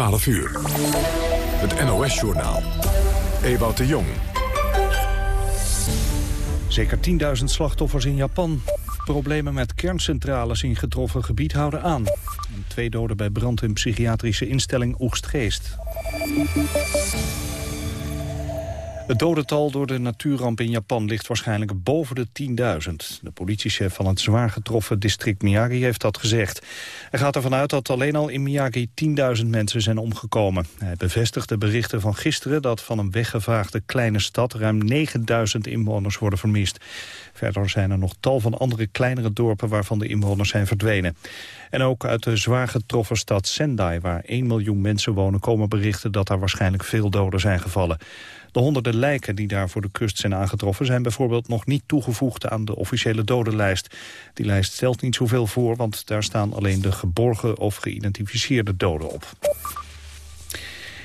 12 uur. Het NOS-journaal. Ewout de Jong. Zeker 10.000 slachtoffers in Japan. Problemen met kerncentrales in getroffen gebied houden aan. twee doden bij brand in psychiatrische instelling Oegstgeest. Het dodental door de natuurramp in Japan ligt waarschijnlijk boven de 10.000. De politiechef van het zwaar getroffen district Miyagi heeft dat gezegd. Hij gaat ervan uit dat alleen al in Miyagi 10.000 mensen zijn omgekomen. Hij bevestigt de berichten van gisteren dat van een weggevaagde kleine stad ruim 9.000 inwoners worden vermist. Verder zijn er nog tal van andere kleinere dorpen waarvan de inwoners zijn verdwenen. En ook uit de zwaar getroffen stad Sendai, waar 1 miljoen mensen wonen, komen berichten dat daar waarschijnlijk veel doden zijn gevallen. De honderden lijken die daar voor de kust zijn aangetroffen... zijn bijvoorbeeld nog niet toegevoegd aan de officiële dodenlijst. Die lijst stelt niet zoveel voor, want daar staan alleen de geborgen of geïdentificeerde doden op.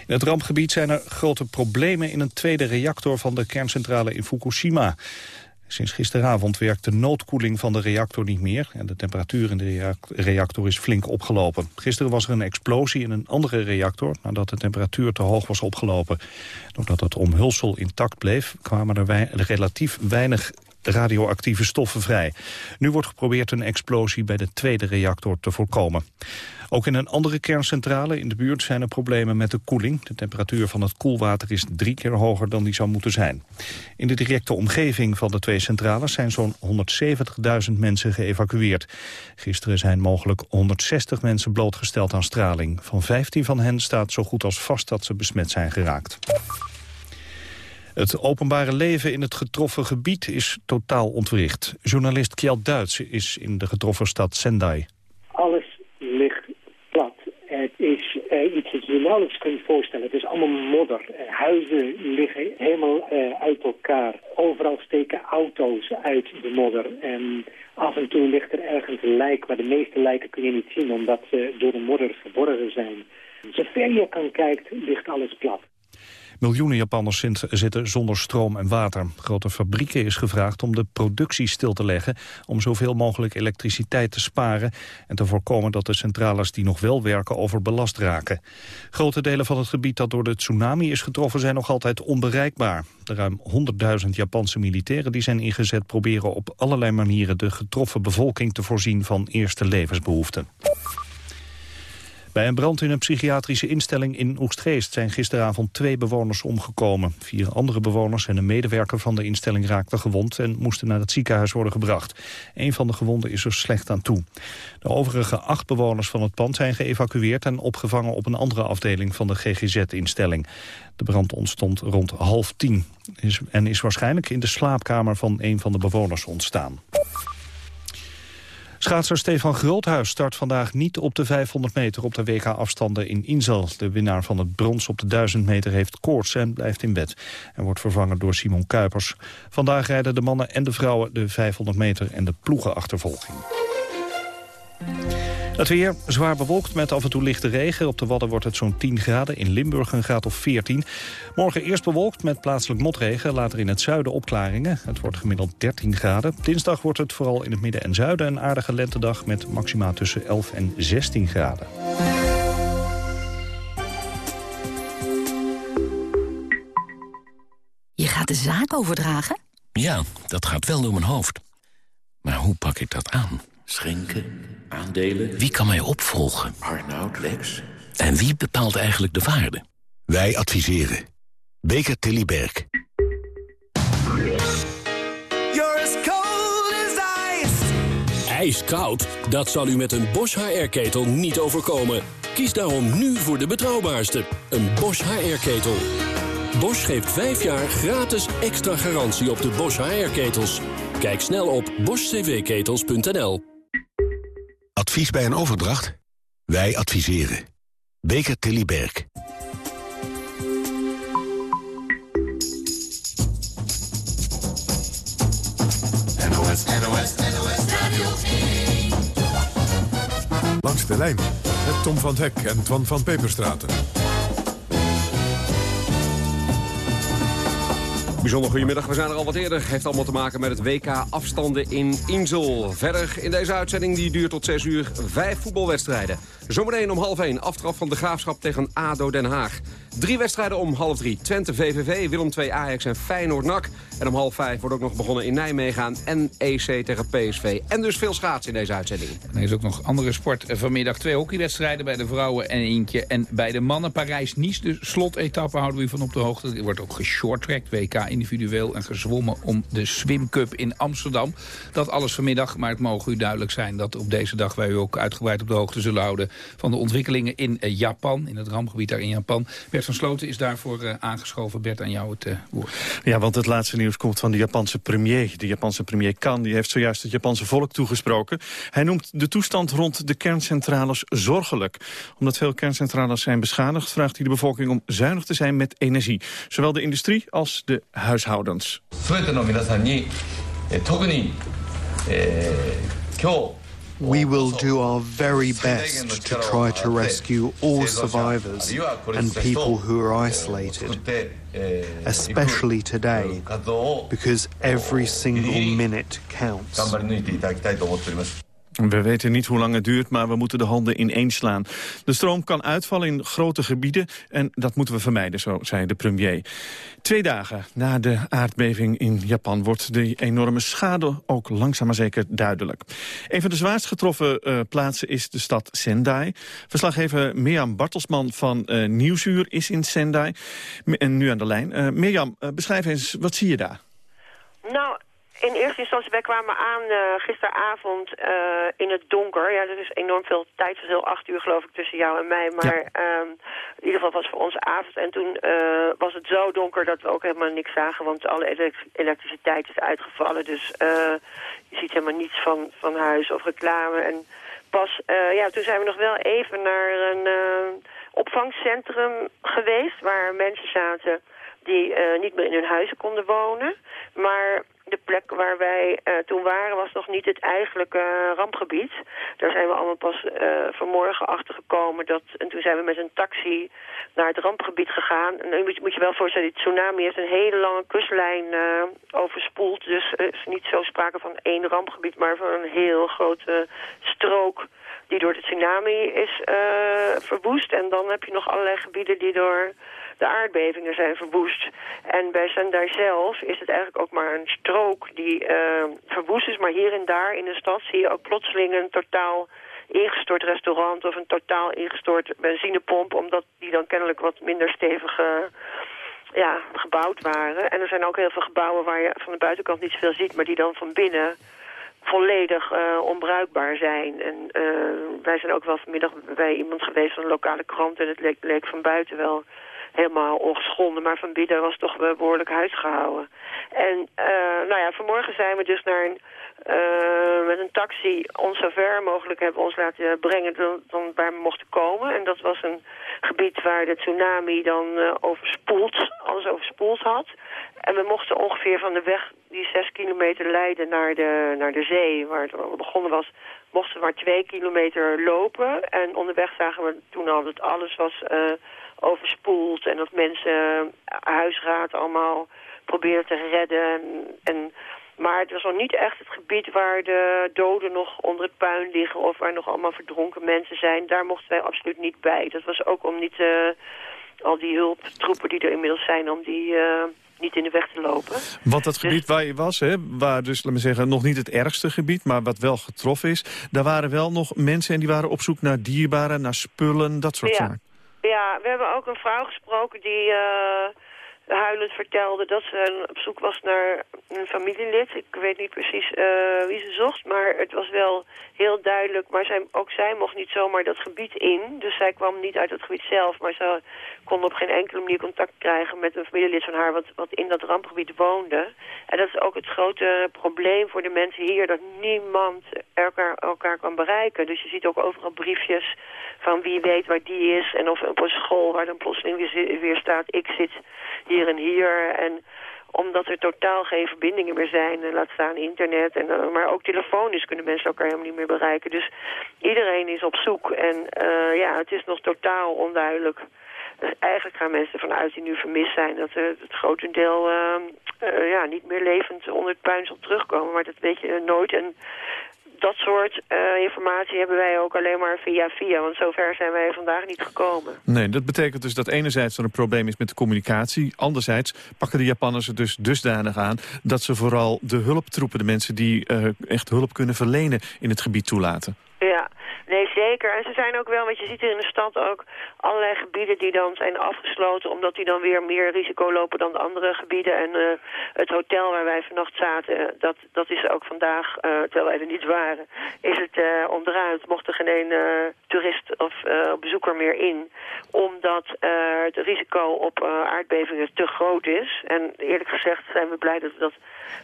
In het rampgebied zijn er grote problemen in een tweede reactor van de kerncentrale in Fukushima. Sinds gisteravond werkt de noodkoeling van de reactor niet meer... en de temperatuur in de reactor is flink opgelopen. Gisteren was er een explosie in een andere reactor... nadat de temperatuur te hoog was opgelopen. Doordat het omhulsel intact bleef... kwamen er relatief weinig radioactieve stoffen vrij. Nu wordt geprobeerd een explosie bij de tweede reactor te voorkomen. Ook in een andere kerncentrale in de buurt zijn er problemen met de koeling. De temperatuur van het koelwater is drie keer hoger dan die zou moeten zijn. In de directe omgeving van de twee centrales zijn zo'n 170.000 mensen geëvacueerd. Gisteren zijn mogelijk 160 mensen blootgesteld aan straling. Van 15 van hen staat zo goed als vast dat ze besmet zijn geraakt. Het openbare leven in het getroffen gebied is totaal ontwricht. Journalist Kjeld Duits is in de getroffen stad Sendai. Alles ligt plat. Het is uh, iets dat je nauwelijks kunt voorstellen. Het is allemaal modder. Uh, huizen liggen helemaal uh, uit elkaar. Overal steken auto's uit de modder. En af en toe ligt er ergens een lijk, maar de meeste lijken kun je niet zien... omdat ze door de modder verborgen zijn. Zover je kan kijken, ligt alles plat. Miljoenen Japanners zitten zonder stroom en water. Grote fabrieken is gevraagd om de productie stil te leggen... om zoveel mogelijk elektriciteit te sparen... en te voorkomen dat de centrales die nog wel werken overbelast raken. Grote delen van het gebied dat door de tsunami is getroffen... zijn nog altijd onbereikbaar. De ruim 100.000 Japanse militairen die zijn ingezet... proberen op allerlei manieren de getroffen bevolking te voorzien van eerste levensbehoeften. Bij een brand in een psychiatrische instelling in Oegstgeest zijn gisteravond twee bewoners omgekomen. Vier andere bewoners en een medewerker van de instelling raakten gewond en moesten naar het ziekenhuis worden gebracht. Een van de gewonden is er slecht aan toe. De overige acht bewoners van het pand zijn geëvacueerd en opgevangen op een andere afdeling van de GGZ-instelling. De brand ontstond rond half tien en is waarschijnlijk in de slaapkamer van een van de bewoners ontstaan. Schaatser Stefan Groothuis start vandaag niet op de 500 meter op de WK-afstanden in Insel. De winnaar van het brons op de 1000 meter heeft koorts en blijft in bed. En wordt vervangen door Simon Kuipers. Vandaag rijden de mannen en de vrouwen de 500 meter en de ploegenachtervolging. Het weer zwaar bewolkt met af en toe lichte regen. Op de Wadden wordt het zo'n 10 graden, in Limburg een graad of 14. Morgen eerst bewolkt met plaatselijk motregen, later in het zuiden opklaringen. Het wordt gemiddeld 13 graden. Dinsdag wordt het vooral in het midden en zuiden een aardige lentedag... met maxima tussen 11 en 16 graden. Je gaat de zaak overdragen? Ja, dat gaat wel door mijn hoofd. Maar hoe pak ik dat aan? Schenken, aandelen. Wie kan mij opvolgen? Arnoud, Lex. En wie bepaalt eigenlijk de waarde? Wij adviseren. Beker Tilly Berg. Ijskoud? Dat zal u met een Bosch HR-ketel niet overkomen. Kies daarom nu voor de betrouwbaarste, een Bosch HR-ketel. Bosch geeft 5 jaar gratis extra garantie op de Bosch HR-ketels. Kijk snel op boschcvketels.nl. Advies bij een overdracht? Wij adviseren. Beker Tilly Berg. NOS, NOS, NOS Radio Langs de lijn met Tom van Hek en Twan van Peperstraten. Bijzonder goedemiddag, we zijn er al wat eerder. Heeft allemaal te maken met het WK afstanden in Insel. Verder in deze uitzending, die duurt tot 6 uur, vijf voetbalwedstrijden. Zometeen om half 1 aftrap van de Graafschap tegen ADO Den Haag. Drie wedstrijden om half drie. Twente VVV, Willem 2 Ajax en Feyenoord NAC. En om half vijf wordt ook nog begonnen in Nijmegen aan NEC tegen PSV. En dus veel schaatsen in deze uitzending. er is ook nog andere sport. Vanmiddag twee hockeywedstrijden bij de vrouwen en eentje. En bij de mannen Parijs-Nice, de slotetappe houden we van op de hoogte. Er wordt ook geshorttracked, WK individueel en gezwommen om de Swim Cup in Amsterdam. Dat alles vanmiddag, maar het mogen u duidelijk zijn dat op deze dag wij u ook uitgebreid op de hoogte zullen houden van de ontwikkelingen in eh, Japan, in het rampgebied daar in Japan. Bert van Sloten is daarvoor uh, aangeschoven. Bert, aan jou het uh, woord. Ja, want het laatste nieuws komt van de Japanse premier. De Japanse premier Kan die heeft zojuist het Japanse volk toegesproken. Hij noemt de toestand rond de kerncentrales zorgelijk. Omdat veel kerncentrales zijn beschadigd... vraagt hij de bevolking om zuinig te zijn met energie. Zowel de industrie als de huishoudens. 今日 We will do our very best to try to rescue all survivors and people who are isolated, especially today, because every single minute counts. We weten niet hoe lang het duurt, maar we moeten de handen ineenslaan. De stroom kan uitvallen in grote gebieden en dat moeten we vermijden, zo zei de premier. Twee dagen na de aardbeving in Japan wordt de enorme schade ook langzaam maar zeker duidelijk. Een van de zwaarst getroffen uh, plaatsen is de stad Sendai. Verslaggever Mirjam Bartelsman van uh, Nieuwsuur is in Sendai. En nu aan de lijn. Uh, Mirjam, beschrijf eens, wat zie je daar? Nou, in eerste instantie, wij kwamen aan uh, gisteravond uh, in het donker. Ja, er is enorm veel tijdsverschil, acht uur geloof ik tussen jou en mij. Maar ja. um, in ieder geval was het voor ons avond. En toen uh, was het zo donker dat we ook helemaal niks zagen. Want alle elekt elektriciteit is uitgevallen. Dus je ziet helemaal niets van, van huis of reclame. En pas, ja, toen zijn we nog wel even naar een opvangcentrum geweest. Waar mensen zaten die niet meer in hun huizen konden wonen. Maar de plek waar wij uh, toen waren was nog niet het eigenlijke uh, rampgebied. Daar zijn we allemaal pas vanmorgen achter gekomen. Dat, en toen zijn we met een taxi naar het rampgebied gegaan. En nu moet, moet je wel voorstellen, die tsunami heeft een hele lange kustlijn overspoeld. Dus er is niet zo sprake van één rampgebied, maar van een heel grote strook die door de tsunami is verwoest. En dan heb je nog allerlei gebieden die door de aardbevingen zijn verwoest. En bij Sendai zelf is het eigenlijk ook maar een strook die uh, verwoest is. Maar hier en daar in de stad zie je ook plotseling een totaal ingestort restaurant of een totaal ingestort benzinepomp. Omdat die dan kennelijk wat minder stevig ja, gebouwd waren. En er zijn ook heel veel gebouwen waar je van de buitenkant niet zoveel ziet, maar die dan van binnen volledig uh, onbruikbaar zijn. En uh, wij zijn ook wel vanmiddag bij iemand geweest van een lokale krant en het leek, leek van buiten wel helemaal ongeschonden, maar van binnen was toch behoorlijk huis gehouden. En uh, nou ja, vanmorgen zijn we dus naar een, uh, met een taxi ons zo ver mogelijk hebben ons laten brengen dan, dan waar we mochten komen. En dat was een gebied waar de tsunami dan uh, overspoeld, alles overspoeld had. En we mochten ongeveer van de weg die zes kilometer leiden naar de, naar de zee, waar het begonnen was, mochten we maar twee kilometer lopen. En onderweg zagen we toen al dat alles was uh, overspoeld en dat mensen huisraad allemaal probeerden te redden. En, maar het was nog niet echt het gebied waar de doden nog onder het puin liggen... of waar nog allemaal verdronken mensen zijn. Daar mochten wij absoluut niet bij. Dat was ook om niet uh, al die hulptroepen die er inmiddels zijn... om die uh, niet in de weg te lopen. Want dat gebied dus, waar je was, hè, waar dus, laat me zeggen, nog niet het ergste gebied... maar wat wel getroffen is, daar waren wel nog mensen... en die waren op zoek naar dierbaren, naar spullen, dat soort ja. zaken. Ja, we hebben ook een vrouw gesproken die uh, huilend vertelde dat ze op zoek was naar een familielid. Ik weet niet precies uh, wie ze zocht, maar het was wel heel duidelijk. Maar zij, ook zij mocht niet zomaar dat gebied in. Dus zij kwam niet uit het gebied zelf, maar ze kon op geen enkele manier contact krijgen met een familielid van haar wat, wat in dat rampgebied woonde. En dat is ook het grote probleem voor de mensen hier, dat niemand elkaar, elkaar kan bereiken. Dus je ziet ook overal briefjes van wie weet waar die is en of op een school waar dan plotseling weer, weer staat, ik zit hier en hier en omdat er totaal geen verbindingen meer zijn. En laat staan internet. En, maar ook telefonisch kunnen mensen elkaar helemaal niet meer bereiken. Dus iedereen is op zoek. En uh, ja, het is nog totaal onduidelijk. Dus eigenlijk gaan mensen vanuit die nu vermist zijn... dat uh, het grotendeel uh, ja, niet meer levend onder het puin zal terugkomen. Maar dat weet je nooit. En dat soort informatie hebben wij ook alleen maar via via. Want zover zijn wij vandaag niet gekomen. Nee, dat betekent dus dat enerzijds er een probleem is met de communicatie. Anderzijds pakken de Japanners er dus dusdanig aan... dat ze vooral de hulptroepen, de mensen die echt hulp kunnen verlenen... in het gebied toelaten. Nee, zeker. En ze zijn ook wel, want je ziet er in de stad ook allerlei gebieden die dan zijn afgesloten... omdat die dan weer meer risico lopen dan de andere gebieden. En uh, het hotel waar wij vannacht zaten, dat, dat is ook vandaag, uh, terwijl wij er niet waren... is het uh, onderuit, mocht er geen toerist of bezoeker meer in... omdat het risico op aardbevingen te groot is. En eerlijk gezegd zijn we blij dat we dat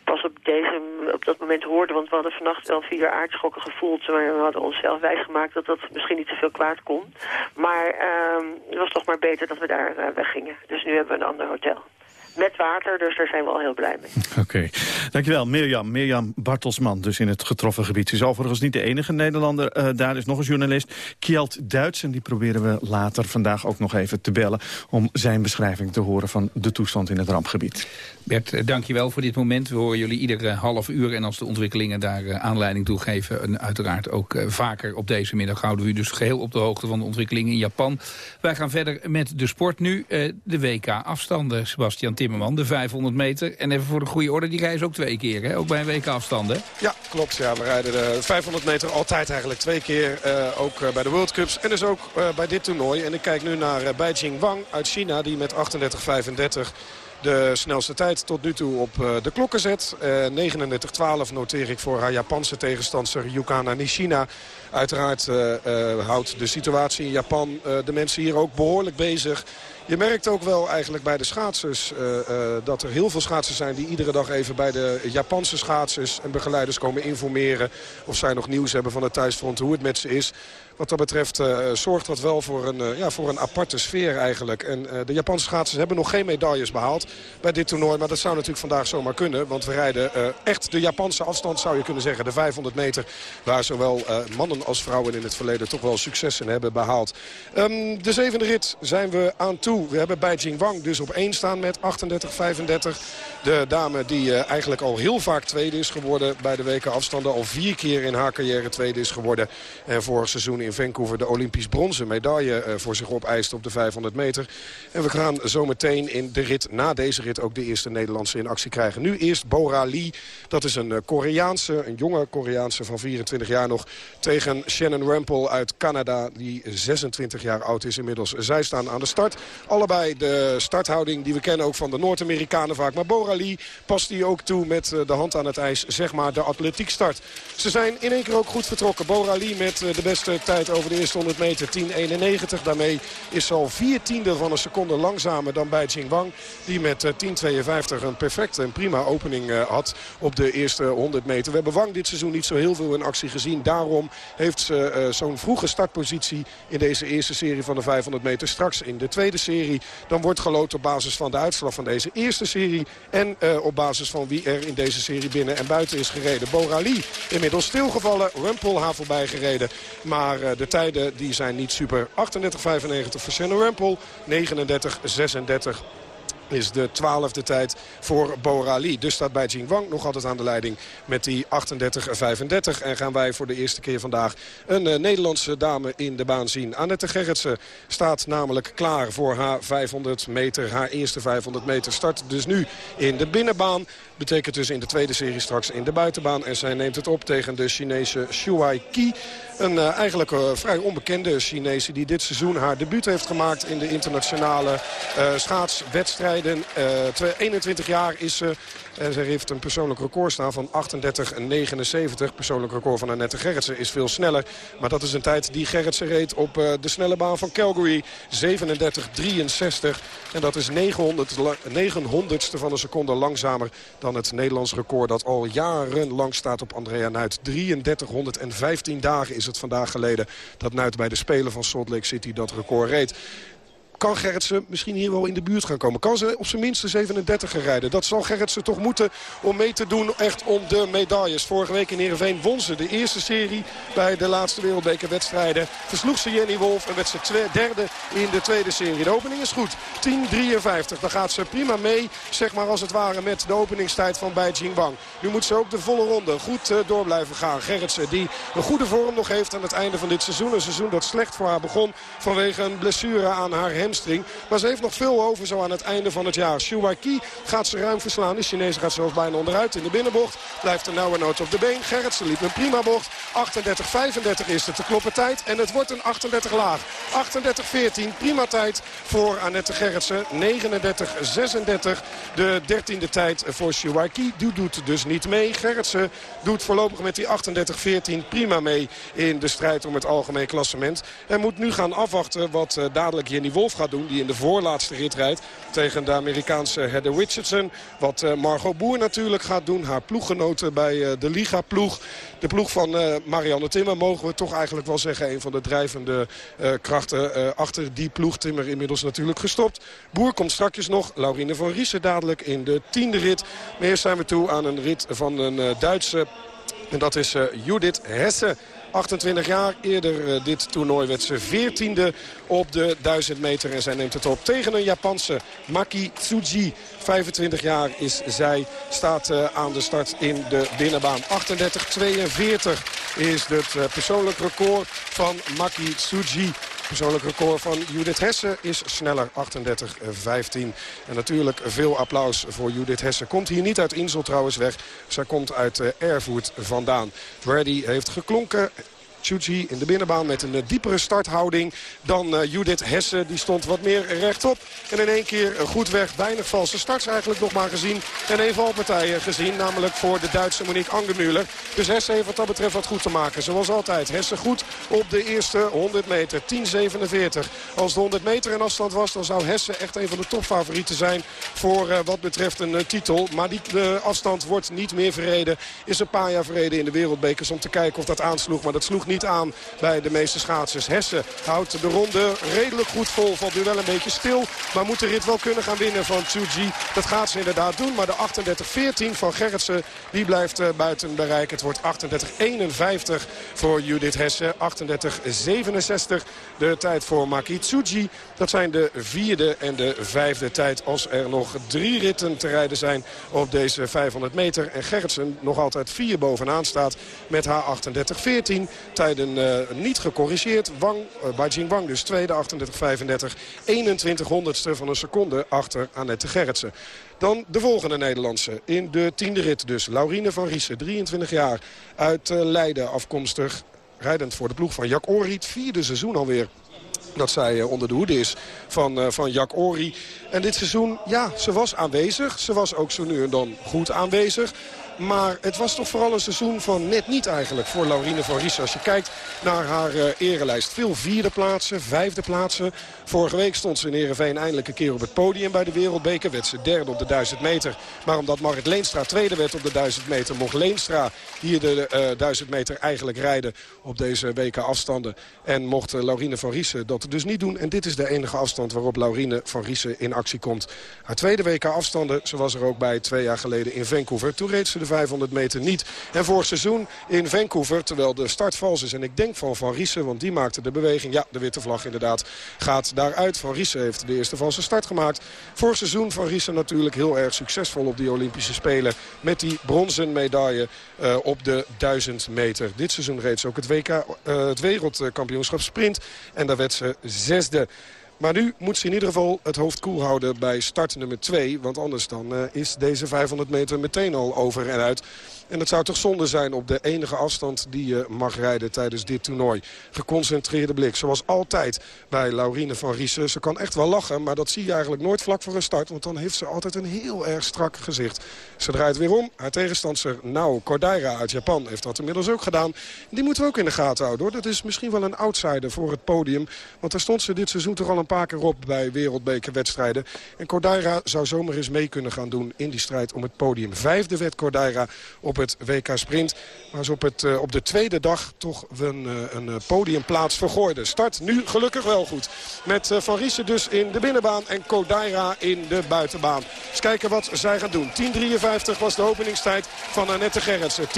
pas op, deze, op dat moment hoorden. Want we hadden vannacht wel vier aardschokken gevoeld. Maar we hadden onszelf wijsgemaakt dat dat misschien niet zoveel kwaad kon. Maar uh, het was toch maar beter dat we daar uh, weggingen. Dus nu hebben we een ander hotel met water, dus daar zijn we al heel blij mee. Oké, dankjewel Mirjam. Mirjam Bartelsman, dus in het getroffen gebied. Ze is overigens niet de enige Nederlander. Uh, daar is nog een journalist, Kjeld Duits. En die proberen we later vandaag ook nog even te bellen... om zijn beschrijving te horen van de toestand in het rampgebied. Bert, eh, dankjewel voor dit moment. We horen jullie iedere half uur. En als de ontwikkelingen daar aanleiding toe geven... en uiteraard ook vaker op deze middag houden we u dus geheel op de hoogte... van de ontwikkelingen in Japan. Wij gaan verder met de sport nu. de WK-afstanden, Sebastian Timmerman, de 500 meter. En even voor de goede orde, die reizen ook twee keer, hè? ook bij een WK-afstanden. Ja, klopt. Ja, we rijden de 500 meter altijd eigenlijk twee keer. Uh, ook uh, bij de World Cups en dus ook uh, bij dit toernooi. En ik kijk nu naar Beijing Wang uit China, die met 38-35 de snelste tijd tot nu toe op de klokken zet. 39-12 noteer ik voor haar Japanse tegenstander Yukana Nishina. Uiteraard uh, houdt de situatie in Japan de mensen hier ook behoorlijk bezig. Je merkt ook wel eigenlijk bij de schaatsers dat er heel veel schaatsers zijn... die iedere dag even bij de Japanse schaatsers en begeleiders komen informeren... of zij nog nieuws hebben van het thuisfront, hoe het met ze is. Wat dat betreft uh, zorgt dat wel voor een, uh, ja, voor een aparte sfeer eigenlijk. En uh, de Japanse schaatsers hebben nog geen medailles behaald bij dit toernooi. Maar dat zou natuurlijk vandaag zomaar kunnen. Want we rijden echt de Japanse afstand zou je kunnen zeggen. De 500 meter waar zowel mannen als vrouwen in het verleden toch wel succes in hebben behaald. Um, de zevende rit zijn we aan toe. We hebben bij Jingwang dus op één staan met 38-35. De dame die eigenlijk al heel vaak tweede is geworden bij de weken afstanden. Al vier keer in haar carrière tweede is geworden. En vorig seizoen in Vancouver de Olympisch bronzen medaille uh, voor zich opeist op de 500 meter. En we gaan zometeen in de rit, na deze rit, ook de eerste Nederlandse in actie krijgen. Nu eerst Bora Lee. Dat is een uh, Koreaanse, een jonge Koreaanse van 24 jaar nog. Tegen Shannon Rampel uit Canada, die 26 jaar oud is inmiddels. Zij staan aan de start. Allebei de starthouding die we kennen ook van de Noord-Amerikanen vaak. Maar Bora Lee past die ook toe met uh, de hand aan het ijs, zeg maar de atletiek start. Ze zijn in één keer ook goed vertrokken. Bora Lee met de beste tijd over de eerste 100 meter 10.91. Daarmee is ze al vier tiende van een seconde langzamer dan bij Wang. Die met 10.52 een perfecte en prima opening had op de eerste 100 meter. We hebben Wang dit seizoen niet zo heel veel in actie gezien. Daarom heeft ze uh, zo'n vroege startpositie in deze eerste serie van de 500 meter. Straks in de tweede serie. Dan wordt geloot op basis van de uitslag van deze eerste serie. En op basis van wie er in deze serie binnen en buiten is gereden. Borali inmiddels stilgevallen. Rumpel haar voorbij gereden. Maar uh, de tijden die zijn niet super. 38-95 voor Senna Rempel. 39-36 is de twaalfde tijd voor Borali. Dus staat bij Wang nog altijd aan de leiding met die 38-35. En gaan wij voor de eerste keer vandaag een uh, Nederlandse dame in de baan zien. Annette Gerritsen staat namelijk klaar voor haar 500 meter. Haar eerste 500 meter start dus nu in de binnenbaan. Betekent dus in de tweede serie straks in de buitenbaan. En zij neemt het op tegen de Chinese Shuai Qi. Een uh, eigenlijk uh, vrij onbekende Chinese die dit seizoen haar debuut heeft gemaakt in de internationale uh, schaatswedstrijden. 21 jaar is ze. En ze heeft een persoonlijk record staan van 38,79. Persoonlijk record van Annette Gerritsen is veel sneller. Maar dat is een tijd die Gerritsen reed op uh, de snelle baan van Calgary. 37,63. En dat is 900, 900ste van een seconde langzamer dan het Nederlands record... dat al jarenlang staat op Andrea Nuit. 3315 dagen is het vandaag geleden dat Nuit bij de Spelen van Salt Lake City dat record reed. Kan Gerritsen misschien hier wel in de buurt gaan komen. Kan ze op zijn minst de 37 rijden. Dat zal Gerritsen toch moeten om mee te doen echt om de medailles. Vorige week in Heerenveen won ze de eerste serie bij de laatste wereldbekerwedstrijden. Versloeg ze Jenny Wolf en werd ze derde in de tweede serie. De opening is goed. 10.53. Dan gaat ze prima mee, zeg maar als het ware, met de openingstijd van Beijing Wang. Nu moet ze ook de volle ronde goed uh, door blijven gaan. Gerritsen die een goede vorm nog heeft aan het einde van dit seizoen. Een seizoen dat slecht voor haar begon vanwege een blessure aan haar Maar ze heeft nog veel over zo aan het einde van het jaar. Shuai gaat ze ruim verslaan. De Chinees gaat zelfs bijna onderuit in de binnenbocht. Blijft er nauwe nood op de been. Gerritsen liep een prima bocht. 38-35 is het te kloppen tijd. En het wordt een 38 laag. 38-14 prima tijd voor Annette Gerritsen. 39-36 de dertiende tijd voor Shiwaki. Die doet dus niet mee. Gerritsen doet voorlopig met die 38-14 prima mee in de strijd om het algemeen klassement. En moet nu gaan afwachten wat uh, dadelijk Jenny Wolf gaat doen. Die in de voorlaatste rit rijdt tegen de Amerikaanse Heather Richardson. Wat uh, Margot Boer natuurlijk gaat doen. Haar ploeggenoten bij uh, de Liga-ploeg. De ploeg van Marianne Timmer mogen we toch eigenlijk wel zeggen. Een van de drijvende krachten achter die ploeg. Timmer inmiddels natuurlijk gestopt. Boer komt straks nog. Laurine van Riesen dadelijk in de tiende rit. Maar eerst zijn we toe aan een rit van een Duitse... En dat is Judith Hesse. 28 jaar. Eerder uh, dit toernooi werd ze 14e op de 1000 meter. En zij neemt het op tegen een Japanse Maki Tsuji. 25 jaar is zij. Staat uh, aan de start in de binnenbaan. 38-42 is het uh, persoonlijk record van Maki Tsuji. Persoonlijk record van Judith Hesse is sneller, 38-15. En natuurlijk veel applaus voor Judith Hesse. Komt hier niet uit Insel trouwens weg. Zij komt uit uh, Erfurt vandaan. Brady heeft geklonken. Chuchi in de binnenbaan met een diepere starthouding dan uh, Judith Hesse. Die stond wat meer rechtop. En in één keer goed weg. Weinig valse starts eigenlijk nog maar gezien. En één valpartijen gezien. Namelijk voor de Duitse Monique Angemuller. Dus Hesse heeft wat dat betreft wat goed te maken. Zoals altijd. Hesse goed op de eerste 100 meter. 10.47. Als de 100 meter in afstand was, dan zou Hesse echt een van de topfavorieten zijn. Voor wat betreft een titel. Maar die afstand wordt niet meer verreden. Is een paar jaar verreden in de wereldbekers om te kijken of dat aansloeg. Maar dat sloeg niet aan bij de meeste schaatsers. Hessen houdt de ronde redelijk goed vol. Valt nu wel een beetje stil. Maar moet de rit wel kunnen gaan winnen van Tsuji. Dat gaat ze inderdaad doen. Maar de 38-14 van Gerritsen die blijft uh, buiten bereik. Het wordt 38-51 voor Judith Hesse. 38-67 de tijd voor Maki Tsuji. Dat zijn de vierde en de vijfde tijd als er nog drie ritten te rijden zijn op deze 500 meter. En Gerritsen nog altijd vier bovenaan staat met haar 38-14. Tijden uh, niet gecorrigeerd. Wang, uh, Beijing Wang dus tweede 38-35. 21 honderdste van een seconde achter Annette Gerritsen. Dan de volgende Nederlandse in de tiende rit dus. Laurine van Riesen, 23 jaar, uit uh, Leiden afkomstig. Rijdend voor de ploeg van Jack Orie. Het vierde seizoen alweer dat zij onder de hoede is van, van Jack Ori. En dit seizoen, ja, ze was aanwezig. Ze was ook zo nu en dan goed aanwezig. Maar het was toch vooral een seizoen van net niet eigenlijk voor Laurine van Ries. Als je kijkt naar haar uh. Veel vierde plaatsen, vijfde plaatsen. Vorige week stond ze in Heerenveen eindelijk een keer op het podium bij de Wereldbeker. Werd ze derde op de 1000 meter. Maar omdat Marit Leenstra tweede werd op de 1000 meter... mocht Leenstra hier de uh, 1000 meter eigenlijk rijden op deze WK afstanden. En mocht uh, Laurine van Riesen dat dus niet doen. En dit is de enige afstand waarop Laurine van Riesen in actie komt. Haar tweede WK afstanden, ze was er ook bij twee jaar geleden in Vancouver. Toen reed ze de 500 meter niet. En vorig seizoen in Vancouver, terwijl de start vals is... en ik denk van Van Riesen, want die maakte de beweging... ja, de witte vlag inderdaad gaat daaruit. Van Riesen heeft de eerste valse start gemaakt. Vorig seizoen Van Riesen natuurlijk heel erg succesvol op die Olympische Spelen... met die bronzen medaille uh, op de 1000 meter. Dit seizoen reed ze ook het, WK, uh, het wereldkampioenschap sprint. En daar werd ze zesde. Maar nu moet ze in ieder geval het hoofd koel houden bij start nummer 2. Want anders dan uh, is deze 500 meter meteen al over en uit. En het zou toch zonde zijn op de enige afstand die je mag rijden tijdens dit toernooi. Geconcentreerde blik, zoals altijd bij Laurine van Riesen. Ze kan echt wel lachen, maar dat zie je eigenlijk nooit vlak voor een start. Want dan heeft ze altijd een heel erg strak gezicht. Ze draait weer om. Haar tegenstander Nao Kodaira uit Japan heeft dat inmiddels ook gedaan. Die moeten we ook in de gaten houden hoor. Dat is misschien wel een outsider voor het podium. Want daar stond ze dit seizoen toch al een paar keer op bij wereldbekerwedstrijden. En Kodaira zou zomaar eens mee kunnen gaan doen in die strijd om het podium. Vijfde werd Kodaira op het WK Sprint. Maar ze op, het, uh, op de tweede dag toch een, uh, een podiumplaats vergooide. Start nu gelukkig wel goed. Met Van Riesen dus in de binnenbaan en Kodaira in de buitenbaan. Eens kijken wat zij gaan doen. 10.53 was de openingstijd van Annette Gerritsen. 10.35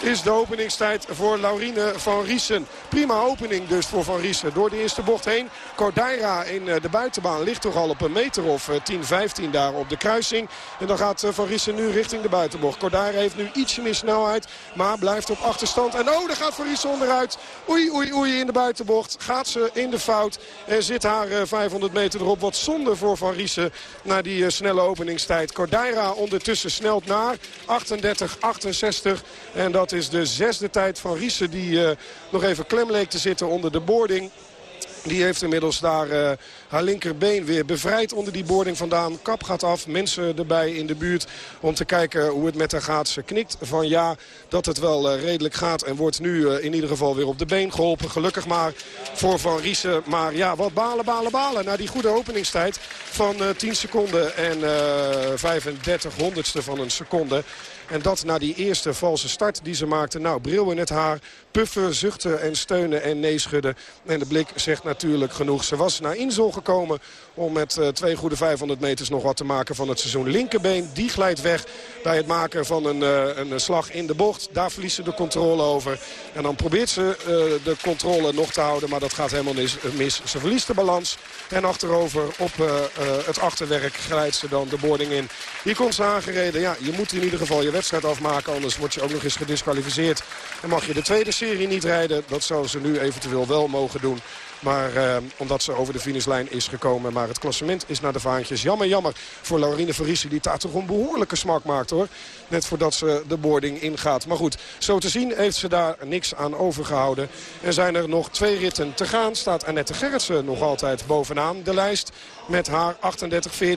is de openingstijd voor Laurine Van Riesen. Prima opening dus voor Van Riesen. Door de eerste bocht heen. Kodaira in de buitenbaan ligt toch al op een meter of 10, 15 daar op de kruising. En dan gaat Van Riesen nu richting de buitenbocht. Kodaira heeft nu ietsje meer snelheid, maar blijft op achterstand. En oh, daar gaat Van Riesen onderuit. Oei, oei, oei in de buitenbocht. Gaat ze in de fout en zit haar 500 meter erop. Wat zonde voor Van Riesen na die snelle openingstijd. Kodaira ondertussen snelt naar 38-68. En dat is de zesde tijd van Riesen die nog even klem leek te zitten onder de boarding. Die heeft inmiddels daar uh, haar linkerbeen weer bevrijd onder die boarding vandaan. Kap gaat af, mensen erbij in de buurt om te kijken hoe het met haar gaat. Ze knikt van ja dat het wel uh, redelijk gaat en wordt nu uh, in ieder geval weer op de been geholpen. Gelukkig maar voor Van Riesen. Maar ja, wat balen, balen, balen. Na die goede openingstijd van 10 seconden en 35 honderdste van een seconde. En dat na die eerste valse start die ze maakte. Nou, bril in het haar, puffen, zuchten en steunen en nee schudden. En de blik zegt natuurlijk genoeg. Ze was naar Insel gekomen om met uh, twee goede 500 meters nog wat te maken van het seizoen. Linkerbeen, die glijdt weg bij het maken van een, uh, een slag in de bocht. Daar verliest ze de controle over. En dan probeert ze uh, de controle nog te houden, maar dat gaat helemaal mis. mis. Ze verliest de balans en achterover op het achterwerk glijdt ze dan de boarding in. Hier komt ze aangereden. Ja, je moet in ieder geval je wedstrijd afmaken, anders word je ook nog eens gedisqualificeerd. En mag je de tweede serie niet rijden, dat zou ze nu eventueel wel mogen doen. Maar eh, omdat ze over de finishlijn is gekomen. Maar het klassement is naar de vaantjes. Jammer, jammer voor Laurine Verrissen. Die daar toch een behoorlijke smak maakt hoor. Net voordat ze de boarding ingaat. Maar goed, zo te zien heeft ze daar niks aan overgehouden. En zijn er nog twee ritten te gaan. Staat Annette Gerritsen nog altijd bovenaan de lijst. Met haar 38-14.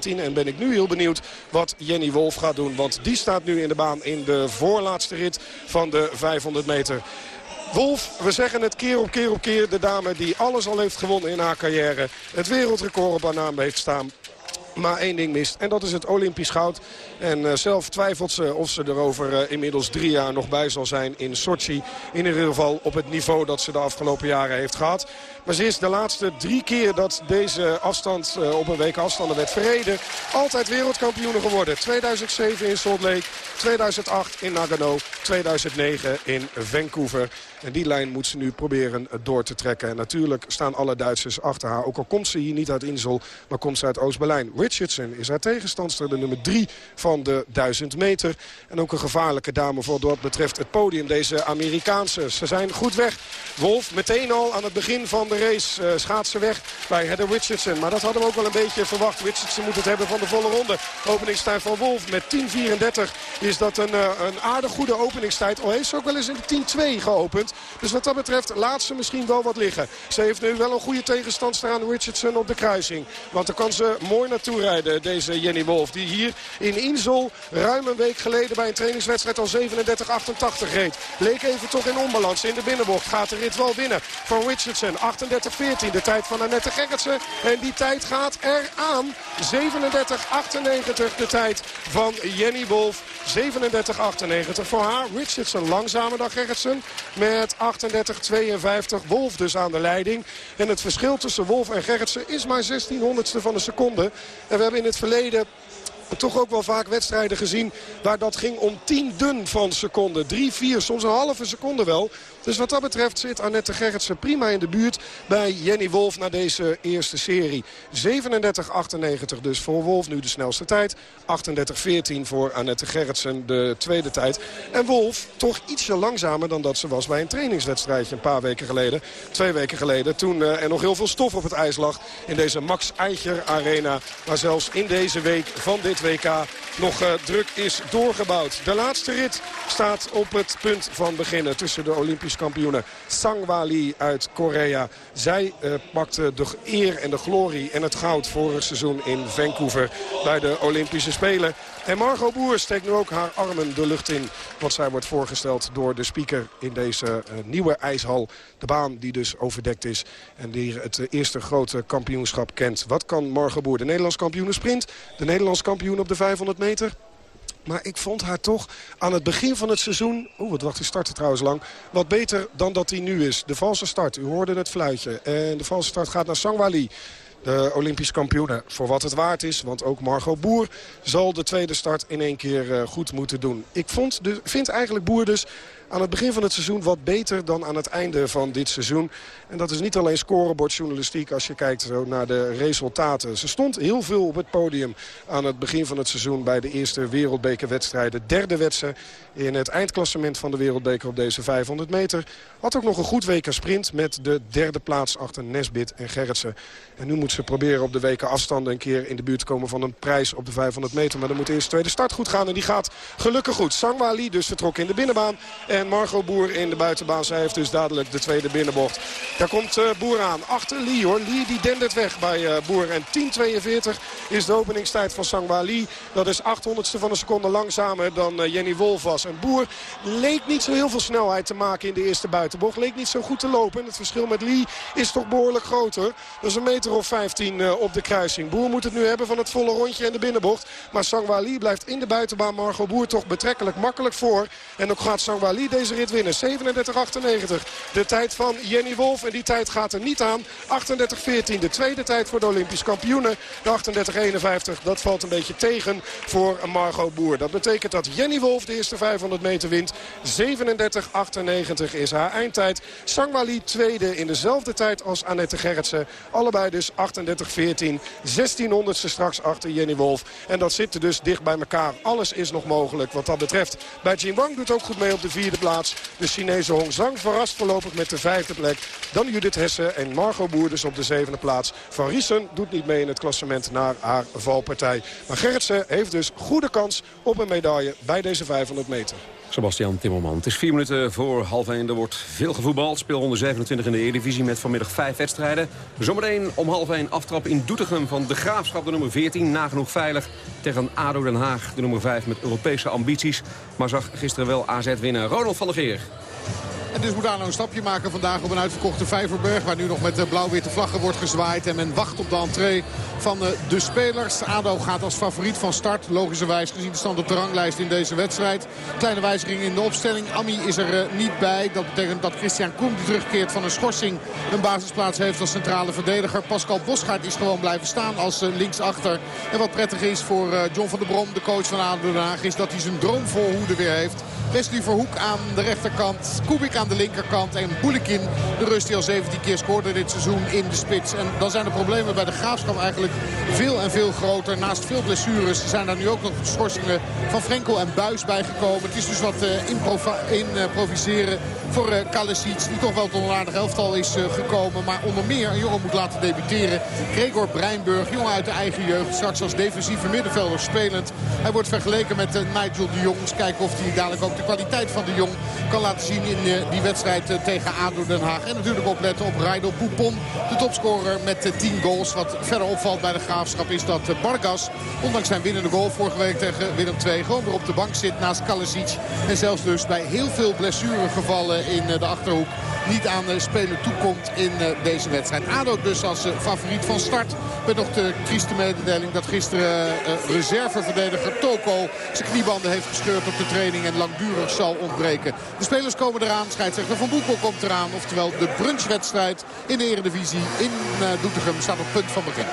En ben ik nu heel benieuwd wat Jenny Wolf gaat doen. Want die staat nu in de baan in de voorlaatste rit van de 500 meter. Wolf, we zeggen het keer op keer op keer. De dame die alles al heeft gewonnen in haar carrière. Het wereldrecord op haar naam heeft staan maar één ding mist. En dat is het Olympisch goud. En uh, zelf twijfelt ze of ze er over uh, inmiddels drie jaar nog bij zal zijn in Sochi. In ieder geval op het niveau dat ze de afgelopen jaren heeft gehad. Maar ze is de laatste drie keer dat deze afstand uh, op een week afstanden werd verreden. Altijd wereldkampioen geworden. 2007 in Salt Lake, 2008 in Nagano, 2009 in Vancouver. En die lijn moet ze nu proberen door te trekken. En natuurlijk staan alle Duitsers achter haar. Ook al komt ze hier niet uit Insel, maar komt ze uit Oost-Berlijn. Richardson is haar tegenstandster, de nummer 3 van de 1000 meter. En ook een gevaarlijke dame voor wat betreft het podium. Deze Amerikaanse. Ze zijn goed weg. Wolf meteen al aan het begin van de race uh, schaatsen weg bij Heather Richardson. Maar dat hadden we ook wel een beetje verwacht. Richardson moet het hebben van de volle ronde. Openingstijd van Wolf met 10.34 is dat een, uh, een aardig goede openingstijd. Al heeft ze ook wel eens in de 10.2 geopend. Dus wat dat betreft laat ze misschien wel wat liggen. Ze heeft nu wel een goede tegenstandster aan Richardson op de kruising. Want dan kan ze mooi naartoe rijden, deze Jenny Wolf. Die hier in Insel ruim een week geleden bij een trainingswedstrijd al 37-88 reed. Leek even toch in onbalans in de binnenbocht. Gaat de rit wel winnen van Richardson. 38-14, de tijd van Annette Gerritsen. En die tijd gaat eraan. 37-98 de tijd van Jenny Wolf. 37-98 voor haar. Richardson langzamer dan Gerritsen. Met 38-52. Wolf dus aan de leiding. En het verschil tussen Wolf en Gerritsen is maar 16 honderdste van een seconde. En we hebben in het verleden toch ook wel vaak wedstrijden gezien waar dat ging om tienden van seconden. Drie, vier, soms een halve seconde wel. Dus wat dat betreft zit Annette Gerritsen prima in de buurt bij Jenny Wolf na deze eerste serie. 37-98 dus voor Wolf, nu de snelste tijd. 38-14 voor Annette Gerritsen, de tweede tijd. En Wolf toch ietsje langzamer dan dat ze was bij een trainingswedstrijdje een paar weken geleden. Twee weken geleden, toen uh, er nog heel veel stof op het ijs lag in deze Max Eicher Arena. Maar zelfs in deze week van dit WK nog uh, druk is doorgebouwd. De laatste rit staat op het punt van beginnen tussen de Olympische kampioene Sangwa Lee uit Korea. Zij uh, pakte de eer en de glorie en het goud vorig seizoen in Vancouver bij de Olympische Spelen. En Margot Boer steekt nu ook haar armen de lucht in. Want zij wordt voorgesteld door de speaker in deze uh, nieuwe ijshal. De baan die dus overdekt is en die het eerste grote kampioenschap kent. Wat kan Margot Boer, de Nederlands kampioen sprint, de Nederlands kampioen op de 500 meter? Maar ik vond haar toch aan het begin van het seizoen... Oeh, wat wacht, die startte trouwens lang. Wat beter dan dat hij nu is. De valse start, u hoorde het fluitje. En de valse start gaat naar Sangwali de Olympisch kampioene. Voor wat het waard is, want ook Margot Boer zal de tweede start in één keer eh, goed moeten doen. Ik vond de, vind eigenlijk Boer dus aan het begin van het seizoen wat beter dan aan het einde van dit seizoen. En dat is niet alleen scorebordjournalistiek als je kijkt zo naar de resultaten. Ze stond heel veel op het podium aan het begin van het seizoen bij de eerste wereldbekerwedstrijden. Derde wedstrijd in het eindklassement van de wereldbeker op deze 500 meter. Had ook nog een goed WK sprint met de derde plaats achter Nesbit en Gerritsen. En nu moet ze proberen op de weken afstanden een keer in de buurt te komen van een prijs op de 500 meter. Maar dan moet eerst de tweede start goed gaan en die gaat gelukkig goed. Sangwa Ali dus vertrok in de binnenbaan. En Margot Boer in de buitenbaan. Zij heeft dus dadelijk de tweede binnenbocht. Daar komt uh, Boer aan. Achter Lee hoor. Lee die dendert weg bij uh, Boer. En 10.42 is de openingstijd van Sangwa Lee. Dat is 800ste van een seconde langzamer dan uh, Jenny Wolf was. En Boer leek niet zo heel veel snelheid te maken in de eerste buitenbocht. Leek niet zo goed te lopen. En het verschil met Lee is toch behoorlijk groter. Dat is een meter of 15 op de kruising. Boer moet het nu hebben van het volle rondje en de binnenbocht. Maar Sangwa Lee blijft in de buitenbaan Margot Boer toch betrekkelijk makkelijk voor. En ook gaat Sangwa Lee deze rit winnen. 37-98. De tijd van Jenny Wolf. En die tijd gaat er niet aan. 38-14. De tweede tijd voor de Olympisch kampioenen. De 38-51. Dat valt een beetje tegen voor Margot Boer. Dat betekent dat Jenny Wolf de eerste 500 meter wint. 37-98 is haar eindtijd. Sangwali tweede in dezelfde tijd als Annette Gerritsen. Allebei dus 38-14. 1600ste straks achter Jenny Wolf. En dat zit er dus dicht bij elkaar. Alles is nog mogelijk wat dat betreft. Bij Jinwang doet ook goed mee op de vierde plaats. De Chinese Hong Zhang verrast voorlopig met de vijfde plek. Dan Judith Hesse en Margot Boer dus op de zevende plaats. Van Riesen doet niet mee in het klassement naar haar valpartij. Maar Gerritsen heeft dus goede kans op een medaille bij deze 500 meter. Sebastian Timmerman. Het is vier minuten voor half één. Er wordt veel gevoetbald. Speel 127 in de Eredivisie met vanmiddag vijf wedstrijden. Zometeen om half één aftrap in Doetinchem van de Graafschap, de nummer 14. Nagenoeg veilig tegen ADO Den Haag, de nummer 5 met Europese ambities. Maar zag gisteren wel AZ winnen. Ronald van der Geer. Dus moet Arno een stapje maken vandaag op een uitverkochte Vijverberg. Waar nu nog met blauw-witte vlaggen wordt gezwaaid. En men wacht op de entree van eh, de spelers. ADO gaat als favoriet van start. Logischerwijs gezien de stand op de ranglijst in deze wedstrijd. Kleine wijziging in de opstelling. Ami is er eh, niet bij. Dat betekent dat Christian Koen terugkeert van een schorsing een basisplaats heeft als centrale verdediger. Pascal Bosgaard is gewoon blijven staan als eh, linksachter. En wat prettig is voor John van der Brom, de coach van ADO Den Haag, is dat hij zijn droomvoorhoede weer heeft. Wesley Verhoek aan de rechterkant. Kubik aan de linkerkant. En Boulikin, de rust die al 17 keer scoorde dit seizoen in de spits. En dan zijn de problemen bij de Graafschap eigenlijk veel en veel groter. Naast veel blessures zijn daar nu ook nog schorsingen van Frenkel en Buis bijgekomen. Het is dus wat uh, improviseren voor uh, Kalesic. Die toch wel tot een aardig elftal is gekomen. Maar onder meer een jongen moet laten debuteren. Gregor Breinburg, jongen uit de eigen jeugd. Straks als defensieve middenvelder spelend. Hij wordt vergeleken met Nigel de Jong. Kijken of hij dadelijk ook de kwaliteit van de Jong kan laten zien in die wedstrijd tegen ADO Den Haag. En natuurlijk opletten op Raido Poupon. De topscorer met 10 goals. Wat verder opvalt bij de Graafschap is dat Bargas, ondanks zijn winnende goal vorige week tegen Willem II, gewoon weer op de bank zit naast Kalesic. En zelfs dus bij heel veel blessuregevallen in de Achterhoek niet aan de speler toekomt in deze wedstrijd. ADO dus als favoriet van start. Met nog de trieste mededeling dat gisteren reserveverdediger Toko zijn kniebanden heeft gescheurd op de training en langdurig zal ontbreken. De spelers komen eraan. Scheidsrechter Van Boekel komt eraan. Oftewel de brunchwedstrijd in de Eredivisie in Doetinchem staat op punt van begin.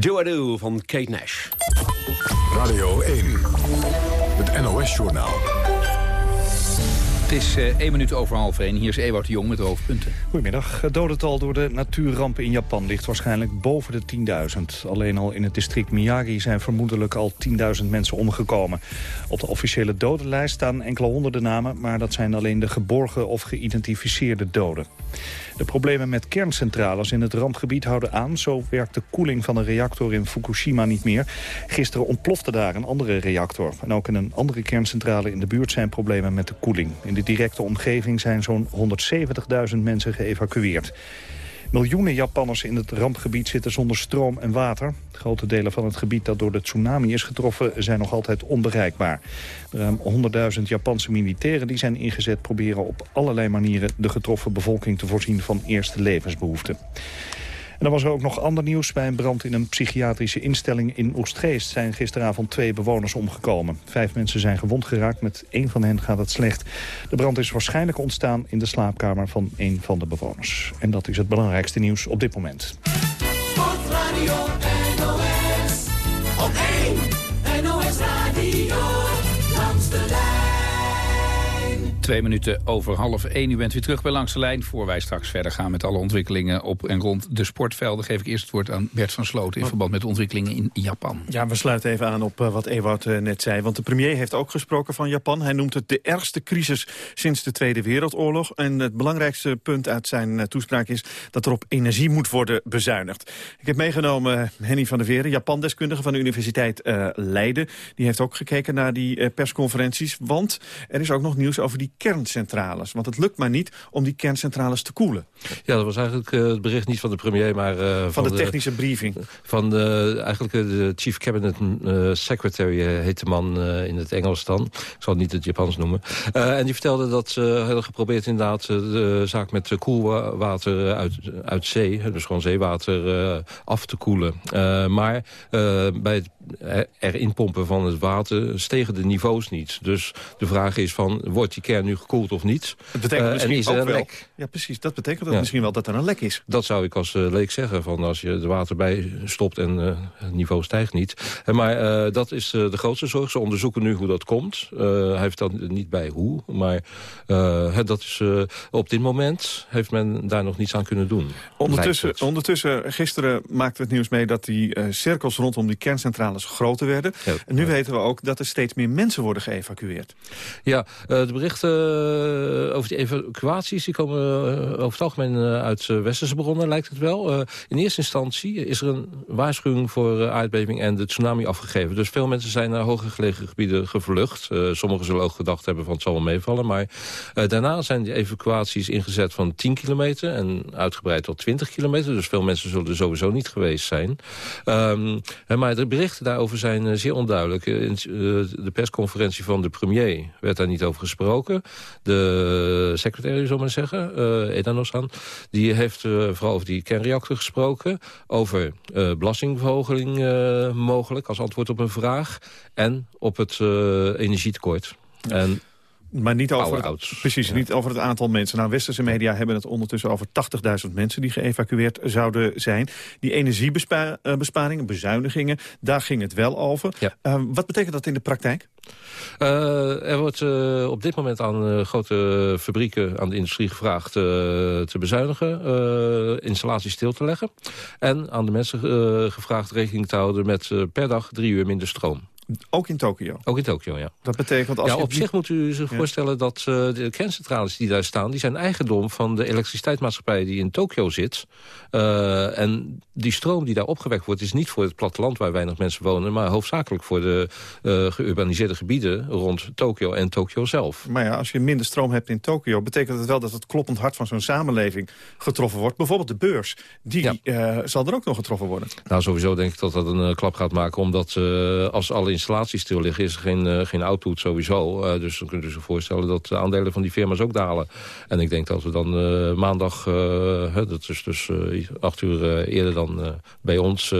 Do I Do van Kate Nash. Radio 1, het NOS-journaal. Het is uh, één minuut over half één. Hier is Ewout de Jong met de hoofdpunten. Goedemiddag. Het dodental door de natuurrampen in Japan ligt waarschijnlijk boven de 10.000. Alleen al in het district Miyagi zijn vermoedelijk al 10.000 mensen omgekomen. Op de officiële dodenlijst staan enkele honderden namen... maar dat zijn alleen de geborgen of geïdentificeerde doden. De problemen met kerncentrales in het rampgebied houden aan. Zo werkt de koeling van een reactor in Fukushima niet meer. Gisteren ontplofte daar een andere reactor. En ook in een andere kerncentrale in de buurt zijn problemen met de koeling. In de directe omgeving zijn zo'n 170.000 mensen geëvacueerd. Miljoenen Japanners in het rampgebied zitten zonder stroom en water. Grote delen van het gebied dat door de tsunami is getroffen zijn nog altijd onbereikbaar. Ruim 100.000 Japanse militairen die zijn ingezet proberen op allerlei manieren de getroffen bevolking te voorzien van eerste levensbehoeften. Dan was er ook nog ander nieuws. Bij een brand in een psychiatrische instelling in Oostgeest... zijn gisteravond twee bewoners omgekomen. Vijf mensen zijn gewond geraakt. Met één van hen gaat het slecht. De brand is waarschijnlijk ontstaan in de slaapkamer van een van de bewoners. En dat is het belangrijkste nieuws op dit moment. Twee minuten over half één. U bent weer terug bij Langs de Lijn. Voor wij straks verder gaan met alle ontwikkelingen op en rond de sportvelden... geef ik eerst het woord aan Bert van Sloten... in verband met de ontwikkelingen in Japan. Ja, we sluiten even aan op uh, wat Ewout uh, net zei. Want de premier heeft ook gesproken van Japan. Hij noemt het de ergste crisis sinds de Tweede Wereldoorlog. En het belangrijkste punt uit zijn uh, toespraak is... dat er op energie moet worden bezuinigd. Ik heb meegenomen Henny van der Veren, Japandeskundige van de Universiteit Leiden. Die heeft ook gekeken naar die persconferenties. Want er is ook nog nieuws over die kerncentrales. Want het lukt maar niet om die kerncentrales te koelen. Ja, dat was eigenlijk uh, het bericht niet van de premier, maar... Uh, van, van, de technische briefing. Van de, eigenlijk de Chief Cabinet Secretary heet de man in het Engels dan. Ik zal het niet het Japans noemen. en die vertelde dat ze hadden geprobeerd inderdaad de zaak met koelwater uit, uit zee... dus gewoon zeewater af te koelen. maar bij het erin pompen van het water stegen de niveaus niet. Dus de vraag is van, wordt die kern nu gekoeld of niet? Dat betekent uh, misschien en is er ook een wel. lek? Ja, precies. Dat betekent dat misschien wel dat er een lek is. Dat zou ik als uh, leek zeggen. Van als je er water bij stopt en uh, het niveau stijgt niet. maar dat is de grootste zorg. Ze onderzoeken nu hoe dat komt. hij heeft dat niet bij hoe. Maar dat is, op dit moment heeft men daar nog niets aan kunnen doen. Ondertussen, ondertussen gisteren maakten we het nieuws mee dat die cirkels rondom die kerncentrales groter werden. Ja, en nu weten we ook dat er steeds meer mensen worden geëvacueerd. Ja, de berichten over die evacuaties die komen uh, over het algemeen uh, uit westerse bronnen, lijkt het wel. in eerste instantie is er een waarschuwing voor aardbeving en de tsunami afgegeven. Dus veel mensen zijn naar hoger gelegen gebieden gevlucht. sommigen zullen ook gedacht hebben van het zal wel meevallen. Maar daarna zijn die evacuaties ingezet van 10 kilometer en uitgebreid tot 20 kilometer. Dus veel mensen zullen er sowieso niet geweest zijn. Um, maar de berichten daarover zijn zeer onduidelijk. In de persconferentie van de premier werd daar niet over gesproken. De secretaris, zal maar zeggen, uh, Edanosan, die heeft uh, vooral over die kernreactor gesproken. Over uh, belastingverhoging mogelijk als antwoord op een vraag. En op het energietekort. En maar niet over, het, ouds. precies, Ja. niet over het aantal mensen. Nou, westerse media hebben het ondertussen over 80.000 mensen... die geëvacueerd zouden zijn. Die energiebesparingen, bezuinigingen, daar ging het wel over. Uh, wat betekent dat in de praktijk? Uh, er wordt uh, op dit moment aan uh, grote fabrieken, aan de industrie gevraagd te bezuinigen, installaties stil te leggen. En aan de mensen gevraagd rekening te houden met per dag drie uur minder stroom. Ook in Tokio? Ook in Tokio, ja. Dat betekent als ja, je op zich moet u zich Ja. voorstellen dat uh, de kerncentrales die daar staan... die zijn eigendom van de elektriciteitsmaatschappij die in Tokio zit. Uh, en die stroom die daar opgewekt wordt... is niet voor het platteland waar weinig mensen wonen... maar hoofdzakelijk voor de uh, geurbaniseerde gebieden rond Tokio en Tokio zelf. Maar ja, als je minder stroom hebt in Tokio... betekent het wel dat het kloppend hart van zo'n samenleving getroffen wordt. Bijvoorbeeld de beurs. Die eh, zal er ook nog getroffen worden. Nou, sowieso denk ik dat dat een klap gaat maken... omdat als alle installaties stil liggen... is er geen, uh, geen output sowieso. Uh, dus dan kunt u zich voorstellen dat de aandelen van die firma's ook dalen. En ik denk dat we dan uh, maandag, dat is dus acht uur eerder dan bij ons...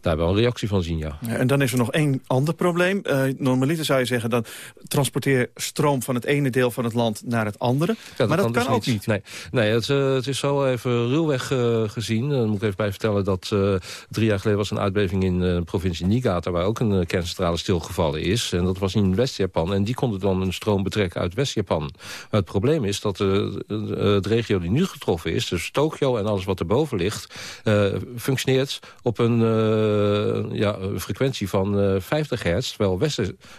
daar wel een reactie van zien, ja. En dan is er nog één ander probleem. normaliter zou je zeggen, dan transporteer stroom van het ene deel van het land naar het andere. Ja, maar dat kan, dus ook niet. Nee, nee het, het, is zo even ruwweg gezien. Dan moet ik even bij vertellen dat drie jaar geleden was een uitbeving in de provincie Niigata... waar ook een kerncentrale stilgevallen is. En dat was in West-Japan. En die konden dan een stroom betrekken uit West-Japan. Maar het probleem is dat de, de, de, regio die nu getroffen is... dus Tokio en alles wat erboven ligt... Uh, functioneert op een uh, ja, frequentie van uh, 50 hertz... terwijl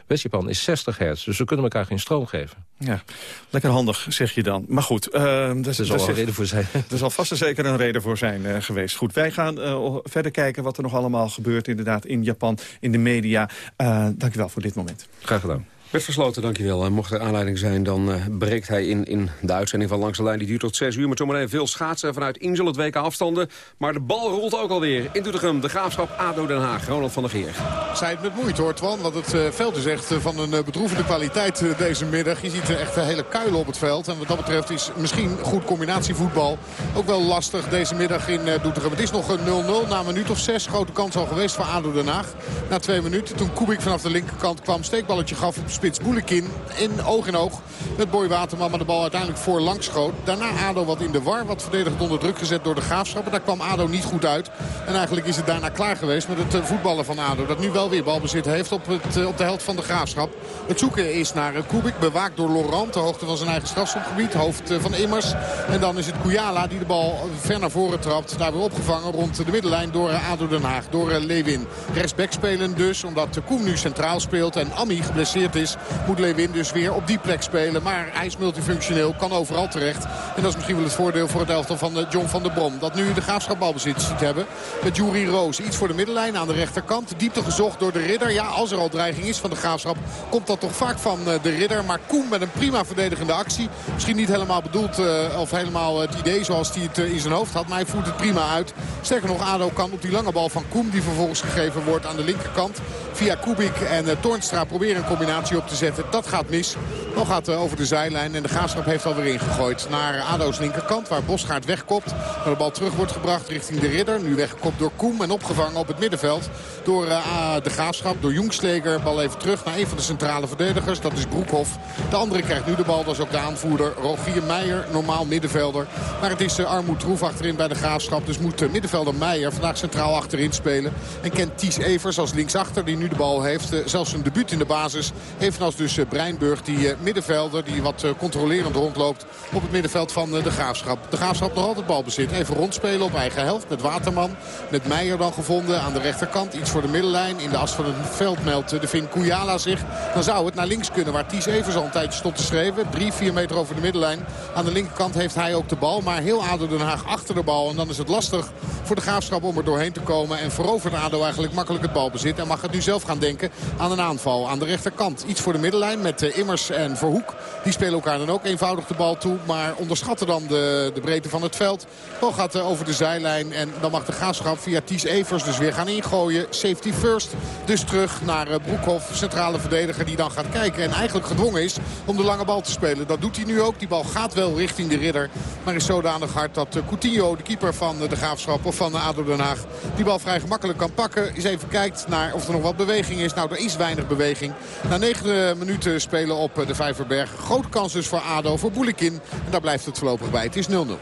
West-Japan is 60 hertz. Dus we kunnen elkaar geen stroom geven. Ja, lekker handig, zeg je dan. Maar goed. er zal wel een reden voor zijn. Er zal vast en zeker een reden voor zijn geweest. Goed, wij gaan verder kijken wat er nog allemaal gebeurt inderdaad in Japan, in de media. Uh, dank u wel voor dit moment. Graag gedaan. Werd versloten, dankjewel. En mocht er aanleiding zijn, dan uh, breekt hij in, in de uitzending van Langs de Lijn. Die duurt tot 6 uur, met zometeen veel schaatsen vanuit Insel, het WK afstanden. Maar de bal rolt ook alweer. In Doetinchem, de Graafschap, ADO Den Haag. Ronald van der Geer. Zij het met moeite hoor, Twan. Want het uh, veld is echt uh, van een bedroevende kwaliteit deze middag. Je ziet echt hele kuilen op het veld. En wat dat betreft is misschien goed combinatievoetbal ook wel lastig deze middag in Doetinchem. Het is nog een 0-0 na een minuut of zes. Grote kans al geweest voor ADO Den Haag. Na twee minuten, toen Kubik vanaf de linkerkant kwam, steekballetje gaf op spits Boelekin in oog in oog met Boy Waterman. Maar de bal uiteindelijk voorlangs schoot. Daarna ADO wat in de war. Wat verdedigend onder druk gezet door de Graafschap. Daar kwam ADO niet goed uit. En eigenlijk is het daarna klaar geweest met het eh, voetballen van ADO. Dat nu wel weer balbezit heeft op, het, eh, op de helft van de Graafschap. Het zoeken is naar eh, Kubik. Bewaakt door Laurent. De hoogte van zijn eigen strafschopgebied. Hoofd van Immers. En dan is het Kujala die de bal ver naar voren trapt. Daar weer opgevangen rond de middenlijn door ADO Den Haag. Door Lewin. Rechtsback spelen dus. Omdat Koem nu centraal speelt en Ami geblesseerd is. Moet Lewin dus weer op die plek spelen. Maar hij is multifunctioneel, kan overal terecht. En dat is misschien wel het voordeel voor het elftal van eh, John van der Brom. Dat nu de graafschap balbezit ziet hebben. Met Jury Roos. Iets voor de middenlijn aan de rechterkant. Diepte gezocht door de ridder. Ja, als er al dreiging is van de graafschap, komt dat toch vaak van eh, de ridder. Maar Koen met een prima verdedigende actie. Misschien niet helemaal bedoeld uh, of helemaal het idee zoals hij het in zijn hoofd had. Maar hij voert het prima uit. Sterker nog, ADO kan op die lange bal van Koen, die vervolgens gegeven wordt aan de linkerkant. Via Kubik en uh, Toornstra proberen een combinatie op te zetten. Dat gaat mis. Dan gaat uh, over de zijlijn en de Graafschap heeft alweer ingegooid naar ADO's linkerkant. Waar Bosgaard wegkopt. Maar de bal terug wordt gebracht richting de ridder. Nu weggekopt door Koem en opgevangen op het middenveld. Door uh, de Graafschap, door Jongsleger. Bal even terug naar een van de centrale verdedigers. Dat is Broekhoff. De andere krijgt nu de bal. Dat is ook de aanvoerder Rogier Meijer. Normaal middenvelder. Maar het is Armoed Troef achterin bij de Graafschap. Dus moet middenvelder Meijer vandaag centraal achterin spelen. En kent Ties Evers als linksachter die nu de bal heeft. zelfs een debuut in de basis. Evenals dus Breinburg die middenvelder die wat controlerend rondloopt op het middenveld van de Graafschap. De Graafschap nog altijd balbezit. Even rondspelen op eigen helft met Waterman. Met Meijer dan gevonden aan de rechterkant. Iets voor de middenlijn. In de as van het veld meldt de Vin Kujala zich. Dan zou het naar links kunnen waar Ties Evers al een tijdje stond te schreven. Drie, vier meter over de middenlijn. Aan de linkerkant heeft hij ook de bal. Maar heel ADO Den Haag achter de bal. En dan is het lastig voor de Graafschap om er doorheen te komen. En verovert ADO eigenlijk makkelijk het balbezit. En mag het nu zelf gaan denken aan een aanval. Aan de rechterkant iets voor de middenlijn met Immers en Verhoek. Die spelen elkaar dan ook eenvoudig de bal toe. Maar onderschatten dan de, de breedte van het veld. Bal gaat over de zijlijn. En dan mag de Graafschap via Ties Evers dus weer gaan ingooien. Safety first. Dus terug naar Broekhoff. Centrale verdediger die dan gaat kijken. En eigenlijk gedwongen is om de lange bal te spelen. Dat doet hij nu ook. Die bal gaat wel richting de ridder. Maar is zodanig hard dat Coutinho, de keeper van de Graafschap of van ADO Den Haag... die bal vrij gemakkelijk kan pakken. Eens even kijkt naar of er nog wat beweging is. Nou, er is weinig beweging. Na negen minuten spelen op de Vijverberg. Grote kans dus voor ADO, voor Boelekin. En daar blijft het voorlopig bij. Het is 0-0. Wat een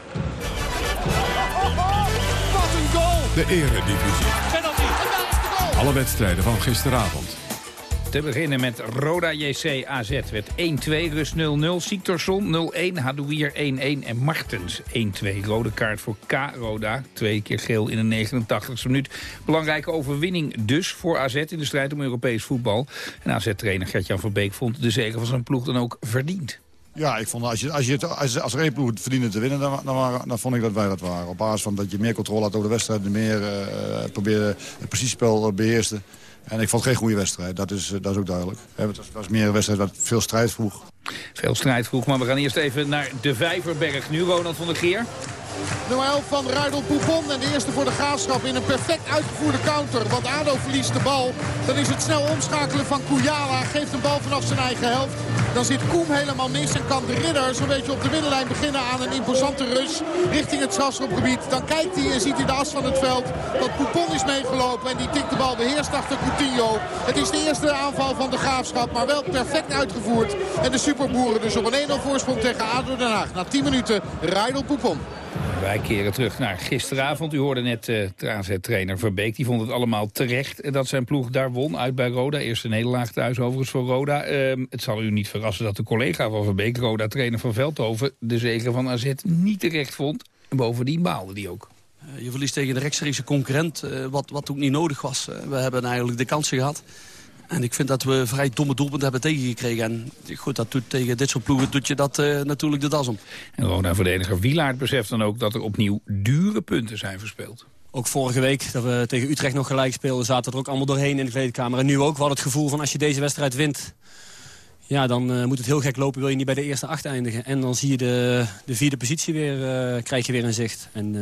goal! De eredivisie. Penalty. Alle wedstrijden van gisteravond. Te beginnen met Roda JC AZ werd 1-2, rust 0-0. Siktorsson 0-1, Hadouier 1-1 en Martens 1-2. Rode kaart voor K. Roda, twee keer geel in de 89e minuut. Belangrijke overwinning dus voor AZ in de strijd om Europees voetbal. En AZ-trainer Gertjan Verbeek vond de zege van zijn ploeg dan ook verdiend. Ja, ik vond als, je, als, je, als, als er ploeg verdiende te winnen, dan, dan, dan, vond ik dat wij dat waren. Op basis van dat je meer controle had over de wedstrijd, meer uh, probeerde het preciesiespel beheerste. En ik vond het geen goede wedstrijd, dat is, dat is ook duidelijk. Het was, was meer een wedstrijd dat veel strijd vroeg. Veel strijd vroeg, maar we gaan eerst even naar de Vijverberg nu, Ronald van der Geer. Nummer 11 van Ruidel Poupon. En de eerste voor de Graafschap in een perfect uitgevoerde counter. Want ADO verliest de bal. Dan is het snel omschakelen van Kouyala. Geeft een bal vanaf zijn eigen helft. Dan zit Koem helemaal mis en kan de ridder zo'n beetje op de middenlijn beginnen aan een imposante rush richting het strafschopgebied. Dan kijkt hij en ziet hij de as van het veld. Dat Poupon is meegelopen en die tikt de bal beheerst achter Coutinho. Het is de eerste aanval van de Graafschap, maar wel perfect uitgevoerd. En de superboeren dus op een 1-0 voorsprong tegen ADO Den Haag. Na 10 minuten Rijdel Poupon. Wij keren terug naar gisteravond. U hoorde net uh, de trainer Verbeek. Die vond het allemaal terecht dat zijn ploeg daar won. Uit bij Roda. Eerste nederlaag thuis overigens voor Roda. Uh, het zal u niet verrassen dat de collega van Verbeek, Roda-trainer van Veldhoven... de zegen van AZ niet terecht vond. En bovendien baalde die ook. Uh, je verliest tegen de rechtstreekse concurrent, wat, wat ook niet nodig was. We hebben eigenlijk de kansen gehad. En ik vind dat we vrij domme doelpunten hebben tegengekregen. En goed, dat doet, tegen dit soort ploegen doet je dat uh, natuurlijk de das om. En Roda-verdediger Wielaert beseft dan ook dat er opnieuw dure punten zijn verspeeld. Ook vorige week, dat we tegen Utrecht nog gelijk speelden... zaten er ook allemaal doorheen in de kleedkamer. En nu ook, we hadden het gevoel van als je deze wedstrijd wint... ja, dan uh, moet het heel gek lopen, wil je niet bij de eerste acht eindigen. En dan zie je de, de vierde positie weer, uh, krijg je weer in zicht. En...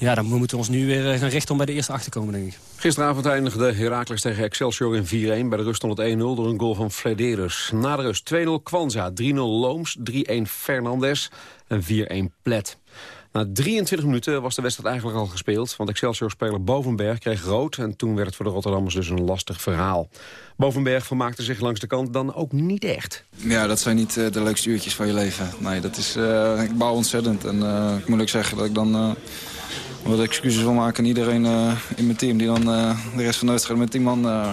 Ja, dan moeten we ons nu weer gaan richten om bij de eerste acht te komen, denk ik. Gisteravond eindigde Heracles tegen Excelsior in 4-1. Bij de rust stond het 1-0 door een goal van Flederis. Na de rust 2-0 Kwanza, 3-0 Looms, 3-1 Fernandes en 4-1 Plet. Na 23 minuten was de wedstrijd eigenlijk al gespeeld... want Excelsior-speler Bovenberg kreeg rood... en toen werd het voor de Rotterdammers dus een lastig verhaal. Bovenberg vermaakte zich langs de kant dan ook niet echt. Ja, dat zijn niet uh, de leukste uurtjes van je leven. Nee, dat is, uh, ik bouw ontzettend. En uh, ik moet ook zeggen dat ik dan wat excuses wil maken aan iedereen uh, in mijn team... die dan uh, de rest van de wedstrijd met die man uh,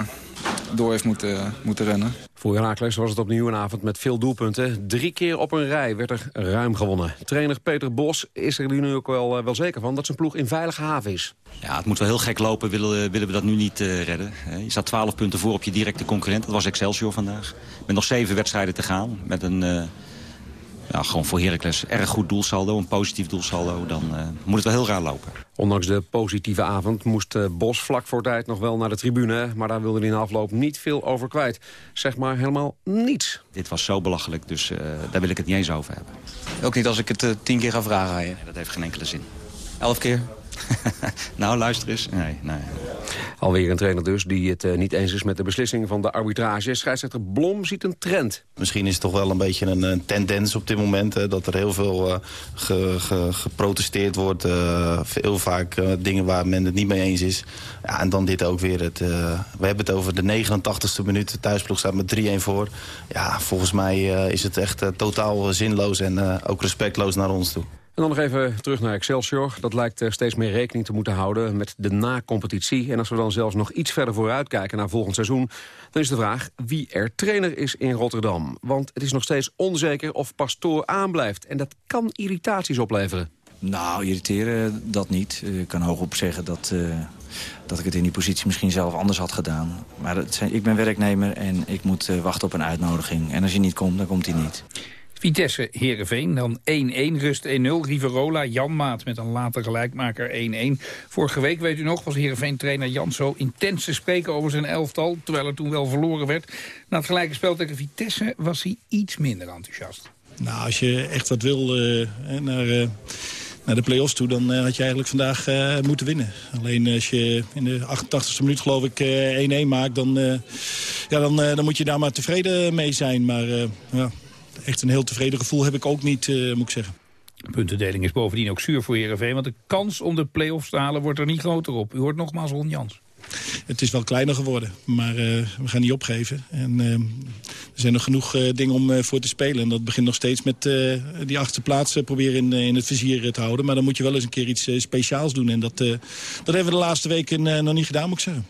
door heeft moeten, moeten rennen. Voor Herakles was het opnieuw een avond met veel doelpunten. Drie keer op een rij werd er ruim gewonnen. Trainer Peter Bos is er nu ook wel, wel zeker van dat zijn ploeg in veilige haven is. Ja, het moet wel heel gek lopen, willen, willen we dat nu niet redden. Je staat 12 punten voor op je directe concurrent. Dat was Excelsior vandaag. Met nog zeven wedstrijden te gaan. Met een ja, gewoon voor Heracles erg goed doelsaldo, een positief doelsaldo, dan uh, moet het wel heel raar lopen. Ondanks de positieve avond moest uh, Bos vlak voor tijd nog wel naar de tribune. Maar daar wilde hij in de afloop niet veel over kwijt. Zeg maar helemaal niets. Dit was zo belachelijk, dus uh, daar wil ik het niet eens over hebben. Ook niet als ik het tien keer ga vragen aan je? Nee, dat heeft geen enkele zin. Elf keer? nou, luister eens. Nee, nee. Alweer een trainer dus die het uh, niet eens is met de beslissing van de arbitrage. Scheidsrechter Blom ziet een trend. Misschien is het toch wel een beetje een, een tendens op dit moment. Hè, dat er heel veel uh, ge, ge, geprotesteerd wordt. Uh, heel vaak dingen waar men het niet mee eens is. Ja, en dan dit ook weer. Het, we hebben het over de 89ste minuut. De thuisploeg staat met 3-1 voor. Ja, volgens mij is het echt totaal zinloos en ook respectloos naar ons toe. En dan nog even terug naar Excelsior. Dat lijkt steeds meer rekening te moeten houden met de na-competitie. En als we dan zelfs nog iets verder vooruit kijken naar volgend seizoen... dan is de vraag wie er trainer is in Rotterdam. Want het is nog steeds onzeker of Pastoor aanblijft. En dat kan irritaties opleveren. Nou, irriteren dat niet. Ik kan hoogop zeggen dat, uh, dat ik het in die positie misschien zelf anders had gedaan. Maar zijn, ik ben werknemer en ik moet uh, wachten op een uitnodiging. En als hij niet komt, dan komt hij niet. Vitesse Heerenveen, dan 1-1, rust 1-0. Riverola, Jan Maat met een later gelijkmaker 1-1. Vorige week, weet u nog, was Heerenveen-trainer Jan zo intens te spreken over zijn elftal... terwijl er toen wel verloren werd. Na het gelijke spel tegen Vitesse was hij iets minder enthousiast. Nou, als je echt wat wil uh, naar... Uh naar de play-offs toe, dan uh, had je eigenlijk vandaag moeten winnen. Alleen als je in de 88e minuut geloof ik 1-1 uh, maakt, dan, ja, dan, dan moet je daar maar tevreden mee zijn. Maar ja, echt een heel tevreden gevoel heb ik ook niet, uh, moet ik zeggen. Puntendeling is bovendien ook zuur voor Heerenveen... want de kans om de play-offs te halen wordt er niet groter op. U hoort nogmaals Ron Jans. Het is wel kleiner geworden, maar uh, we gaan niet opgeven. En, uh, er zijn nog genoeg uh, dingen om voor te spelen. En dat begint nog steeds met die achtste plaats proberen in, in het vizier te houden. Maar dan moet je wel eens een keer iets speciaals doen. En dat, dat hebben we de laatste weken nog niet gedaan, moet ik zeggen.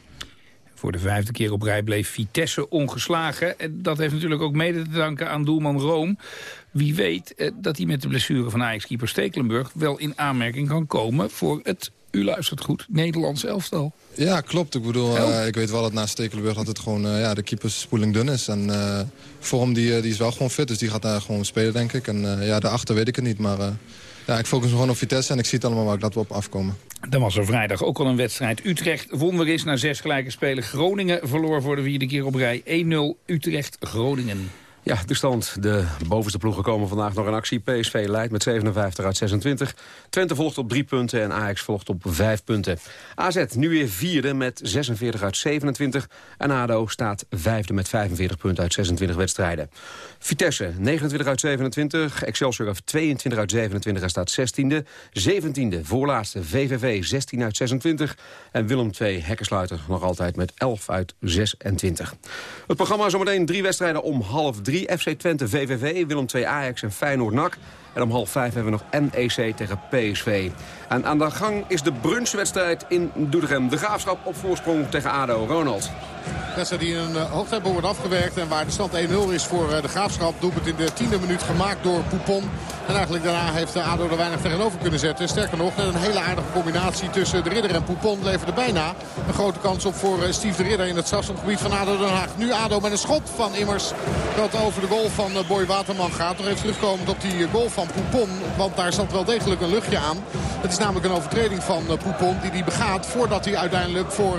Voor de vijfde keer op rij bleef Vitesse ongeslagen. En dat heeft natuurlijk ook mede te danken aan doelman Room. Wie weet eh, dat hij met de blessure van Ajax-keeper Stekelenburg... wel in aanmerking kan komen voor het, u luistert goed, Nederlands elftal. Ja, klopt. Ik bedoel, uh, ik weet wel dat na Stekelenburg dat het gewoon uh, ja, de keeperspoeling dun is. En uh, Vorm die, die is wel gewoon fit, dus die gaat daar gewoon spelen, denk ik. En ja, daarachter weet ik het niet, maar ja, ik focus me gewoon op Vitesse en ik zie het allemaal waar dat we op afkomen. Dan was er vrijdag ook al een wedstrijd. Utrecht won weer eens na zes gelijke spelen. Groningen verloor voor de vierde keer op rij 1-0 Utrecht-Groningen. Ja, de stand. De bovenste ploegen komen vandaag nog in actie. PSV leidt met 57 uit 26. Twente volgt op drie punten en Ajax volgt op vijf punten. AZ nu weer vierde met 46 uit 27. En ADO staat vijfde met 45 punten uit 26 wedstrijden. Vitesse 29 uit 27. Excelsior heeft 22 uit 27 en staat 16e. 17e voorlaatste VVV 16 uit 26. En Willem II hekkensluiter nog altijd met 11 uit 26. Het programma zometeen drie wedstrijden om half drie. FC Twente VVV, Willem II Ajax en Feyenoord NAC. En om half vijf hebben we nog NEC tegen PSV. En aan de gang is de brunchwedstrijd in Doetinchem. De Graafschap op voorsprong tegen ADO. Ronald. Wedstrijd die in een uh, hoogtempo wordt afgewerkt. En waar de stand 1-0 is voor uh, de Graafschap. Doelpunt in de tiende minuut gemaakt door Poupon. En eigenlijk daarna heeft uh, ADO er weinig tegenover kunnen zetten. Sterker nog, een hele aardige combinatie tussen de Ridder en Poupon leverde bijna een grote kans op voor Steve de Ridder in het strafschopgebied van ADO Den Haag. Nu ADO met een schot van Immers dat over de goal van Boy Waterman gaat. Nog even terugkomend op die goal van Poupon. Want daar zat wel degelijk een luchtje aan. Het is namelijk een overtreding van Poupon die die begaat voordat hij uiteindelijk voor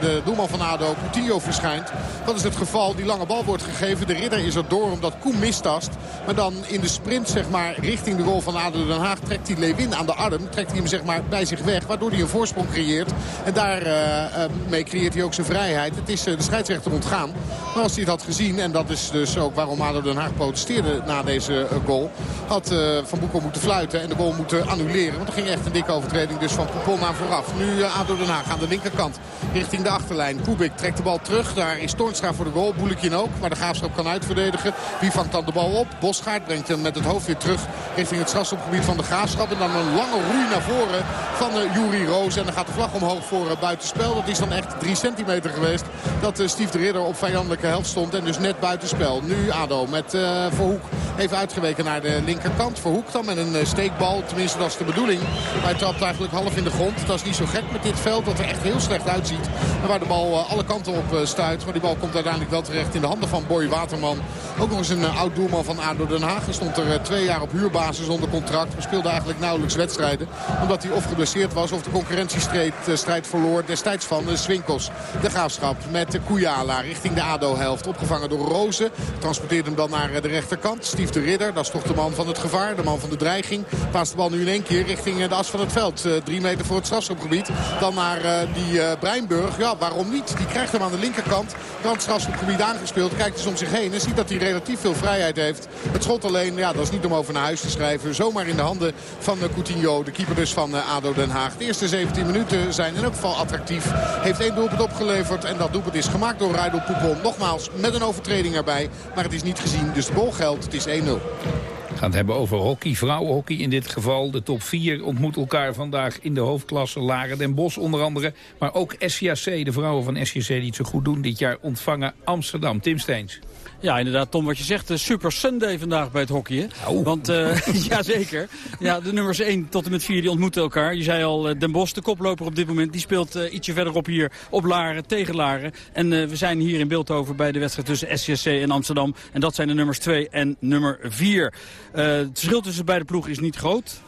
de doelman van ADO Coutinho verschijnt. Dat is het geval. Die lange bal wordt gegeven. De ridder is er door omdat Koen mistast. Maar dan in de sprint zeg maar, richting de goal van ADO Den Haag trekt hij Lewin aan de arm. Trekt hij hem zeg maar, bij zich weg. Waardoor hij een voorsprong creëert. En daarmee uh, creëert hij ook zijn vrijheid. Het is de scheidsrechter ontgaan. Maar als hij het had gezien. En dat is dus ook waarom ADO Den Haag protesteerde na deze goal. Had Van Boekel moeten fluiten en de goal moeten annuleren. Want er ging echt een dikke overtreding dus van Poupon naar vooraf. Nu ADO Den Haag aan de linkerkant richting de achterlijn. Kubik trekt de bal terug. Daar is Toornstra voor de goal. Boelekin ook. Maar de Graafschap kan uitverdedigen. Wie vangt dan de bal op? Bosgaard brengt hem met het hoofd weer terug richting het strafschopgebied van de Graafschap. En dan een lange roei naar voren van uh, Jury Roos. En dan gaat de vlag omhoog voor uh, buitenspel. Dat is dan echt drie centimeter geweest. Dat Steve de Ridder op vijandelijke helft stond. En dus net buitenspel. Nu Ado met Verhoek even uitgeweken naar de linkerkant. Verhoek dan met een steekbal. Tenminste dat is de bedoeling. Hij trapt eigenlijk half in de grond. Dat is niet zo gek met dit veld. Dat er echt heel slecht uitziet. En waar de bal alle kanten op stuit. Maar die bal komt uiteindelijk wel terecht in de handen van Boy Waterman. Ook nog eens een oud doelman van ADO Den Haag. Hij stond er twee jaar op huurbasis onder contract. Maar speelde eigenlijk nauwelijks wedstrijden. Omdat hij of geblesseerd was of de concurrentiestrijd strijd verloor. Destijds van Swinkels. De graafschap met Kujala richting de ADO-helft. Opgevangen door Rozen. Transporteert hem dan naar de rechterkant. De Ridder, dat is toch de man van het gevaar. De man van de dreiging. Paast de bal nu in één keer richting de as van het veld. drie meter voor het strafschopgebied. Dan naar die Breinburg. Ja, waarom niet? Die krijgt hem aan de linkerkant. Brandstrafschopgebied aangespeeld. Kijkt dus om zich heen en ziet dat hij relatief veel vrijheid heeft. Het schot alleen, ja, dat is niet om over naar huis te schrijven. Zomaar in de handen van Coutinho, de keeper dus van ADO Den Haag. De eerste 17 minuten zijn in elk geval attractief. Heeft één doelpunt opgeleverd en dat doelpunt is gemaakt door Rijdel Poupon. Nogmaals, met een overtreding erbij. Maar het is niet gezien, dus de bol geldt. Het is 1-0. We gaan het hebben over hockey, vrouwenhockey in dit geval. De top 4 ontmoet elkaar vandaag in de hoofdklasse. Laren den Bos onder andere. Maar ook SCAC, de vrouwen van SCAC die het zo goed doen dit jaar, ontvangen Amsterdam. Tim Steens. Ja, inderdaad, Tom, wat je zegt, uh, Super Sunday vandaag bij het hockey. Oh. Want, uh, ja zeker. Ja, de nummers 1 tot en met 4 die ontmoeten elkaar. Je zei al, uh, Den Bos, de koploper op dit moment, die speelt ietsje verderop hier op Laren, tegen Laren. En we zijn hier in Beeldhoven bij de wedstrijd tussen SCSC en Amsterdam. En dat zijn de nummers 2 en nummer 4. het verschil tussen beide ploegen is niet groot.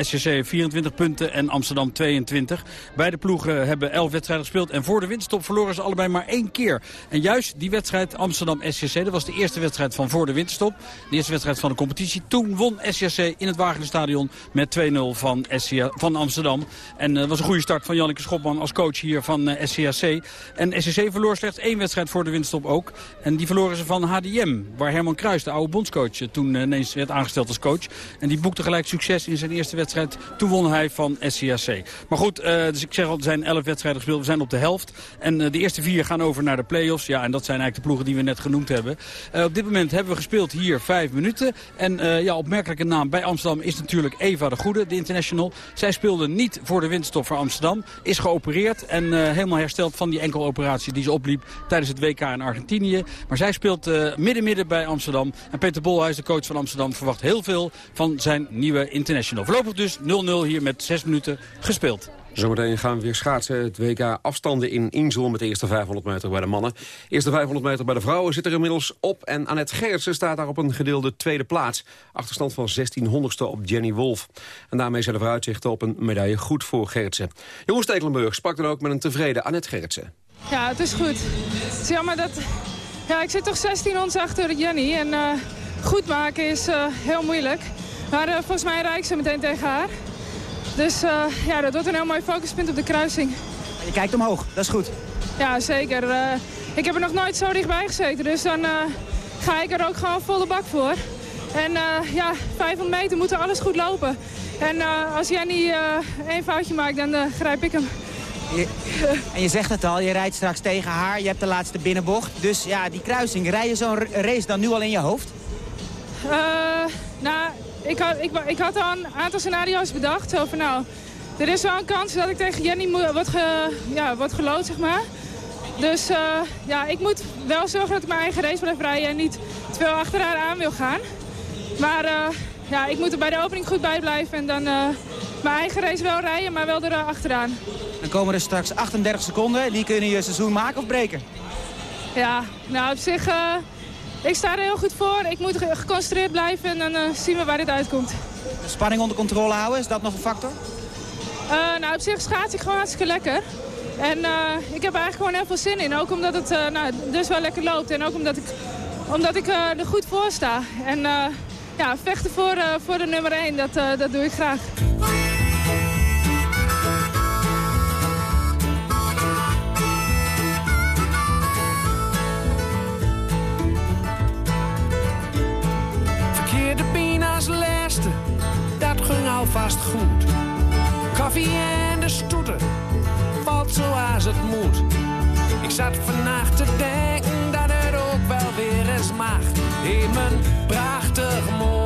SCC 24 punten en Amsterdam 22. Beide ploegen hebben 11 wedstrijden gespeeld. En voor de winststop verloren ze allebei maar één keer. En juist die wedstrijd Amsterdam-SCC, dat was de eerste wedstrijd van voor de winterstop. De eerste wedstrijd van de competitie. Toen won SCC in het Wageningstadion met 2-0 van, van Amsterdam. En dat uh, was een goede start van Janneke Schopman als coach hier van uh, SCAC. En SCC verloor slechts één wedstrijd voor de winterstop ook. En die verloren ze van HDM, waar Herman Kruis, de oude bondscoach, uh, toen ineens werd aangesteld als coach. En die boekte gelijk succes in zijn eerste wedstrijd. Toen won hij van SCAC. Maar goed, dus ik zeg al, er zijn elf wedstrijden gespeeld. We zijn op de helft. En de eerste vier gaan over naar de play-offs. Ja, en dat zijn eigenlijk de ploegen die we net genoemd hebben. Uh, op dit moment hebben we gespeeld hier vijf minuten. En uh, ja, opmerkelijke naam bij Amsterdam is natuurlijk Eva de Goede, de international. Zij speelde niet voor de winststop voor Amsterdam. Is geopereerd en uh, helemaal hersteld van die enkeloperatie die ze opliep tijdens het WK in Argentinië. Maar zij speelt midden-midden bij Amsterdam. En Peter Bolhuis, de coach van Amsterdam, verwacht heel veel van zijn nieuwe international. Voorlopig dus 0-0 hier met zes minuten gespeeld. Zometeen gaan we weer schaatsen. Het WK afstanden in Insel met de eerste 500 meter bij de mannen. Eerste 500 meter bij de vrouwen zit er inmiddels op. En Annette Gerritsen staat daar op een gedeelde tweede plaats. Achterstand van 1600ste op Jenny Wolf. En daarmee zijn de vooruitzichten op een medaille goed voor Gerritsen. Jeroen Stekelenburg sprak dan ook met een tevreden Annette Gerritsen. Ja, het is goed. Het is jammer dat Ja, ik zit toch 16 ons achter Jenny. En eh, goed maken is eh, heel moeilijk. Maar eh, volgens mij rijd ik ze meteen tegen haar. Dus eh, ja, dat wordt een heel mooi focuspunt op de kruising. Je kijkt omhoog, dat is goed. Ja, zeker. Eh, ik heb er nog nooit zo dichtbij gezeten. Dus dan eh, ga ik er ook gewoon volle bak voor. En ja, 500 meter moet er alles goed lopen. En als Jenny één foutje maakt, dan grijp ik hem. Je- en je zegt het al, je rijdt straks tegen haar, je hebt de laatste binnenbocht. Dus ja, die kruising, rij je zo'n race dan nu al in je hoofd? Nou, ik had, ik, ik had al een aantal scenario's bedacht. Zo van nou, er is wel een kans dat ik tegen Jenny moet, word, ge, ja, word gelood, zeg maar. Dus eh, ja, ik moet wel zorgen dat ik mijn eigen race blijf rijden en niet te veel achter haar aan wil gaan. Maar eh, ja, ik moet er bij de opening goed bij blijven en dan eh, mijn eigen race wel rijden, maar wel er achteraan. Dan komen er straks 38 seconden, die kunnen je seizoen maken of breken. Ja, nou op zich, ik sta er heel goed voor. Ik moet ge- geconcentreerd blijven en dan eh, zien we waar dit uitkomt. Spanning onder controle houden, is dat nog een factor? Eh, nou, op zich schaats ik gewoon hartstikke lekker. En eh, ik heb er eigenlijk gewoon heel veel zin in. Ook omdat het nou, dus wel lekker loopt. En ook omdat ik, omdat ik er goed voor sta. En ja, vechten voor, voor de nummer 1, dat, dat doe ik graag. Laatste, dat ging alvast goed. Koffie en de stoeten, valt zoals het moet. Ik zat vannacht te denken dat het ook wel weer eens mag. In mijn prachtig mooie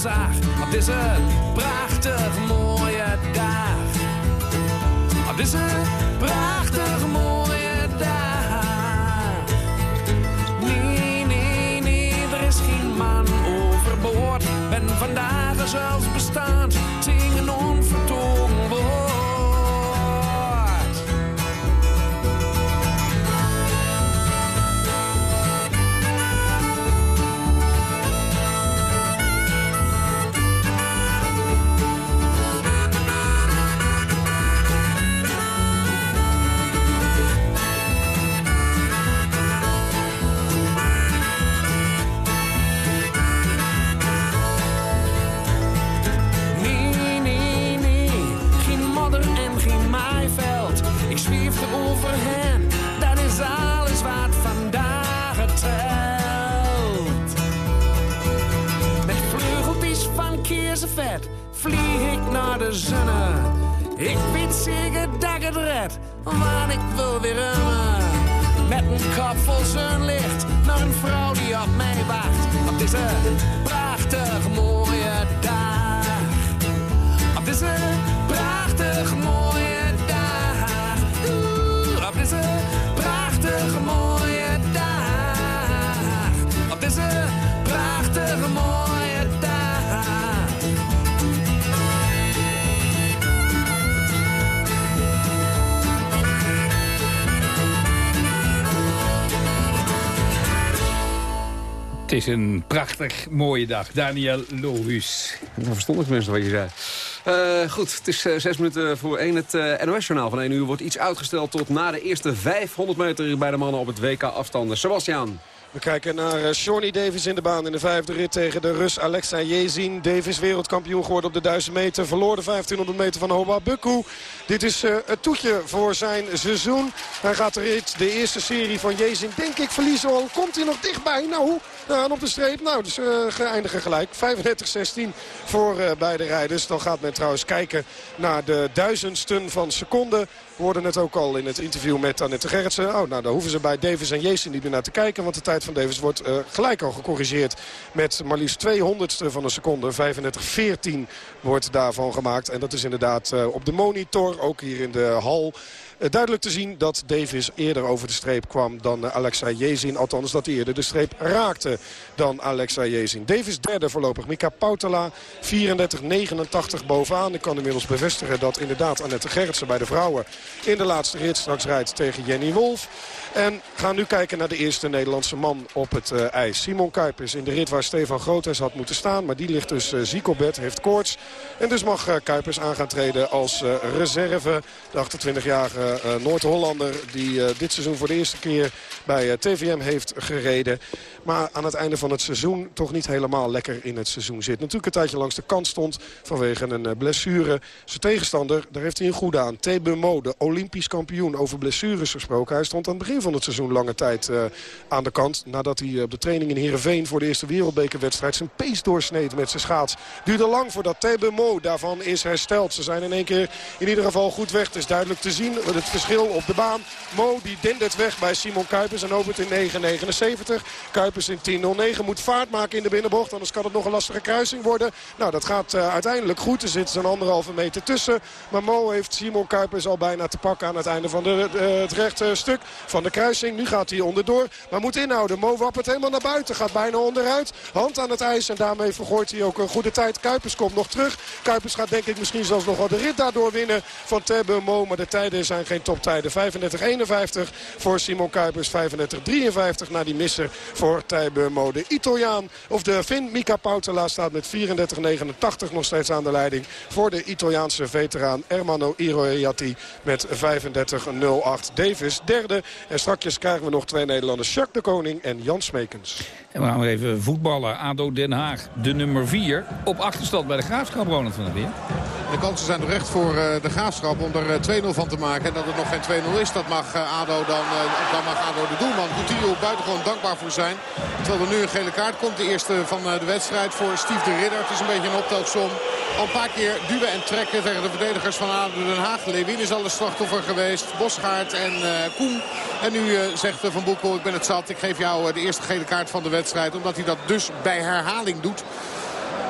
zag. Op deze prachtig mooie dag. Op deze prachtig mooie dag. Nee, nee, nee, er is geen man overboord. Ben vandaag zelfs bestaand, een prachtig mooie dag. Daniel Lohuus. Dan verstond ik tenminste wat je zei. Eh, goed, het is eh, zes minuten voor één. Het eh, NOS-journaal van 1 uur wordt iets uitgesteld tot na de eerste 500 meter bij de mannen op het WK-afstanden. Sebastian. We kijken naar uh, Shawnee Davis in de baan in de vijfde rit tegen de Rus Alexa Jezin. Davis wereldkampioen geworden op de 1000 meter. Verloor de 1500 meter van Hoba Bukku. Dit is uh, het toetje voor zijn seizoen. Hij gaat de rit, de eerste serie van Jezin, denk ik, verliezen. Al komt hij nog dichtbij. Nou, aan op de streep. Nou, dus uh, geëindigen gelijk. 35-16 voor beide rijders. Dan gaat men trouwens kijken naar de duizendsten van seconden. We hoorden het ook al in het interview met Annette Gerritsen. Oh, nou, daar hoeven ze bij Davis en Jezen niet meer naar te kijken. Want de tijd van Davis wordt uh, gelijk al gecorrigeerd met maar liefst 200ste van een seconde. 35-14 wordt daarvan gemaakt. En dat is inderdaad uh, op de monitor, ook hier in de hal eh, duidelijk te zien dat Davis eerder over de streep kwam dan uh, Alexa Jezin. Althans dat hij eerder de streep raakte dan Alexa Jezin. Davis derde voorlopig. Mika Pautala 34-89 bovenaan. Ik kan inmiddels bevestigen dat inderdaad Annette Gerritsen bij de vrouwen in de laatste rit straks rijdt tegen Jenny Wolf. En gaan nu kijken naar de eerste Nederlandse man op het uh, ijs. Simon Kuipers in de rit waar Stefan Groothuis had moeten staan. Maar die ligt dus uh, ziek op bed, heeft koorts. En dus mag uh, Kuipers aan gaan treden als reserve. De 28-jarige Noord-Hollander die dit seizoen voor de eerste keer bij TVM heeft gereden. Maar aan het einde van het seizoen toch niet helemaal lekker in het seizoen zit. Natuurlijk een tijdje langs de kant stond vanwege een blessure. Zijn tegenstander, daar heeft hij een goede aan. Tebe Mo, de Olympisch kampioen over blessures gesproken. Hij stond aan het begin van het seizoen lange tijd uh, aan de kant. Nadat hij op de training in Heerenveen voor de eerste wereldbekerwedstrijd zijn pees doorsneed met zijn schaats. Duurde lang voordat Mo daarvan is hersteld. Ze zijn in één keer in ieder geval goed weg. Het is duidelijk te zien het verschil op de baan. Mo die dendert weg bij Simon Kuipers en opent in 9.79. Kuipers in 10.09 moet vaart maken in de binnenbocht. Anders kan het nog een lastige kruising worden. Nou dat gaat uh, uiteindelijk goed. Er zit zo'n anderhalve meter tussen. Maar Mo heeft Simon Kuipers al bijna te pakken aan het einde van de, het rechte stuk van de kruising. Nu gaat hij onderdoor. Maar moet inhouden. Mo wappert helemaal naar buiten. Gaat bijna onderuit. Hand aan het ijs. En daarmee vergooit hij ook een goede tijd. Kuipers komt nog terug. Kuipers gaat denk ik misschien zelfs nog wel de rit daardoor winnen van Tebe Mo. Maar de tijden zijn geen toptijden. 35-51 voor Simon Kuipers. 35-53 na die misser voor Tebe Mo. De Italiaan of de Finn Mika Pautela staat met 34-89 nog steeds aan de leiding. Voor de Italiaanse veteraan Ermano Iroiati met 35-08. Davis derde. En strakjes krijgen we nog twee Nederlanders. Jacques de Koning en Jan Smekens. En we gaan weer even voetballen. ADO Den Haag, de nummer 4. Op achterstand bij de Graafschap, Ronald van der Beer. De kansen zijn recht voor uh, de Graafschap om er uh, 2-0 van te maken. En dat het nog geen 2-0 is, dat mag uh, ADO dan, dan mag ADO de doelman Coutinho buitengewoon dankbaar voor zijn. Terwijl er nu een gele kaart komt. De eerste van de wedstrijd voor Steve de Ridder. Het is een beetje een optelsom. Al een paar keer duwen en trekken tegen de verdedigers van ADO Den Haag. Lewin is al een slachtoffer geweest. Bosgaard en Koen. En nu zegt Van Boekel, ik ben het zat. Ik geef jou de eerste gele kaart van de wedstrijd. Omdat hij dat dus bij herhaling doet.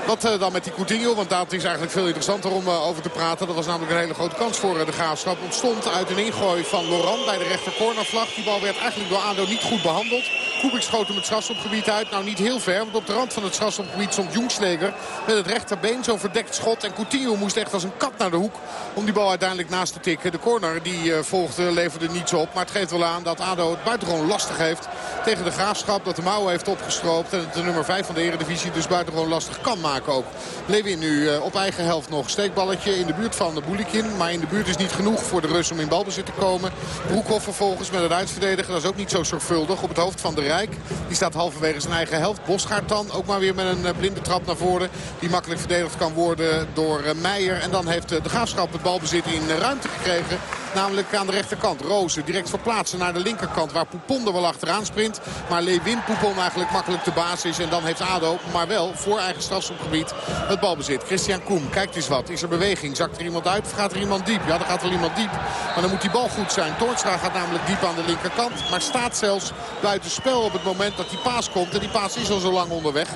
Wat uh, dan met die Coutinho, want daar is eigenlijk veel interessanter om uh, over te praten. Dat was namelijk een hele grote kans voor uh, de Graafschap. Ontstond uit een ingooi van Laurent bij de rechter cornervlag. Die bal werd eigenlijk door ADO niet goed behandeld. Kubik schoot hem het strafschopgebied uit. Nou niet heel ver, want op de rand van het strafschopgebied stond Jongsleger. Met het rechterbeen zo'n verdekt schot. En Coutinho moest echt als een kat naar de hoek om die bal uiteindelijk naast te tikken. De corner die volgde leverde niets op. Maar het geeft wel aan dat ADO het buitengewoon lastig heeft tegen de Graafschap. Dat de mouwen heeft opgestroopt. En het de nummer 5 van de Eredivisie dus buitengewoon lastig kan maken ook. Lewin nu uh, op eigen helft nog. Steekballetje in de buurt van de Boulikin. Maar in de buurt is niet genoeg voor de Rus om in balbezit te komen. Broekhoff vervolgens met een uitverdediger. Dat is ook niet zo zorgvuldig op het hoofd van de Rijk. Die staat halverwege zijn eigen helft. Bosgaard dan ook maar weer met een uh, blinde trap naar voren. Die makkelijk verdedigd kan worden door uh, Meijer. En dan heeft de Graafschap het balbezit in ruimte gekregen. Namelijk aan de rechterkant. Rozen direct verplaatsen naar de linkerkant. Waar Poupon er wel achteraan sprint. Maar Lewin Poupon eigenlijk makkelijk de baas is. En dan heeft ADO maar wel voor eigen strafschopgebied het balbezit. Christian Koem kijkt eens wat. Is er beweging? Zakt er iemand uit of gaat er iemand diep? Ja, er gaat wel iemand diep. Maar dan moet die bal goed zijn. Toornstra gaat namelijk diep aan de linkerkant. Maar staat zelfs buiten spel op het moment dat die paas komt. En die paas is al zo lang onderweg.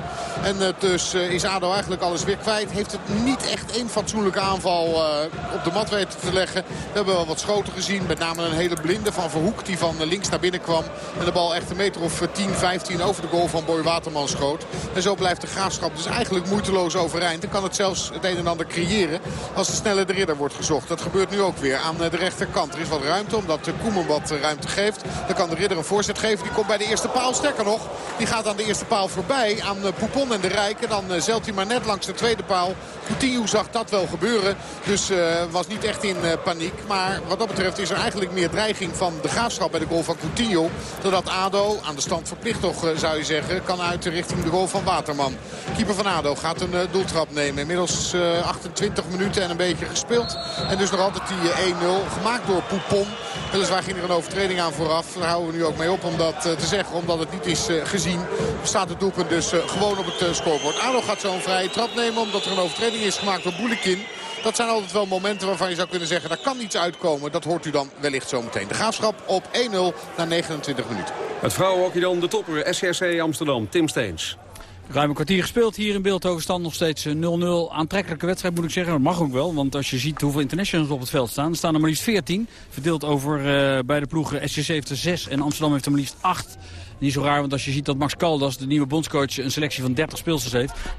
En uh, dus uh, is ADO eigenlijk alles weer kwijt. Heeft het niet echt één fatsoenlijke aanval uh, op de mat weten te leggen. We hebben wel wat gezien. Met name een hele blinde van Verhoek die van links naar binnen kwam. En de bal echt een meter of 10, 15 over de goal van Boy Waterman schoot. En zo blijft de Graafschap dus eigenlijk moeiteloos overeind. En kan het zelfs het een en ander creëren als de snelle de ridder wordt gezocht. Dat gebeurt nu ook weer aan de rechterkant. Er is wat ruimte omdat Koeman wat ruimte geeft. Dan kan de ridder een voorzet geven. Die komt bij de eerste paal. Sterker nog, die gaat aan de eerste paal voorbij. Aan Poupon en de Rijk. En dan zelt hij maar net langs de tweede paal. Coutinho zag dat wel gebeuren. Dus uh, was niet echt in paniek. Maar wat dat betreft is er eigenlijk meer dreiging van de graafschap bij de goal van Coutinho. Doordat ADO, aan de stand verplicht toch uh, zou je zeggen, kan uit richting de goal van Waterman. Keeper van ADO gaat een doeltrap nemen. Inmiddels 28 minuten en een beetje gespeeld. En dus nog altijd die 1-0 gemaakt door Poupon. Weliswaar ging er een overtreding aan vooraf. Daar houden we nu ook mee op om dat te zeggen. Omdat het niet is gezien. Staat het doelpunt dus gewoon op het scorebord. ADO gaat zo'n vrije trap nemen omdat er een overtreding is gemaakt door Boulikin. Dat zijn altijd wel momenten waarvan je zou kunnen zeggen... daar kan iets uitkomen. Dat hoort u dan wellicht zometeen. De Graafschap op 1-0 na 29 minuten. Het vrouwenhockey dan de topper. SRC Amsterdam. Tim Steens. Ruim een kwartier gespeeld hier in Beeldhoven. Stand nog steeds eh, 0-0. Aantrekkelijke wedstrijd moet ik zeggen. Dat mag ook wel. Want als je ziet hoeveel internationals op het veld staan. Er staan er maar liefst 14. Verdeeld over uh, bij de ploegen SCC heeft er 6. En Amsterdam heeft er maar liefst 8. Niet zo raar, want als je ziet dat Max Caldas, de nieuwe bondscoach, een selectie van 30 speelsters heeft.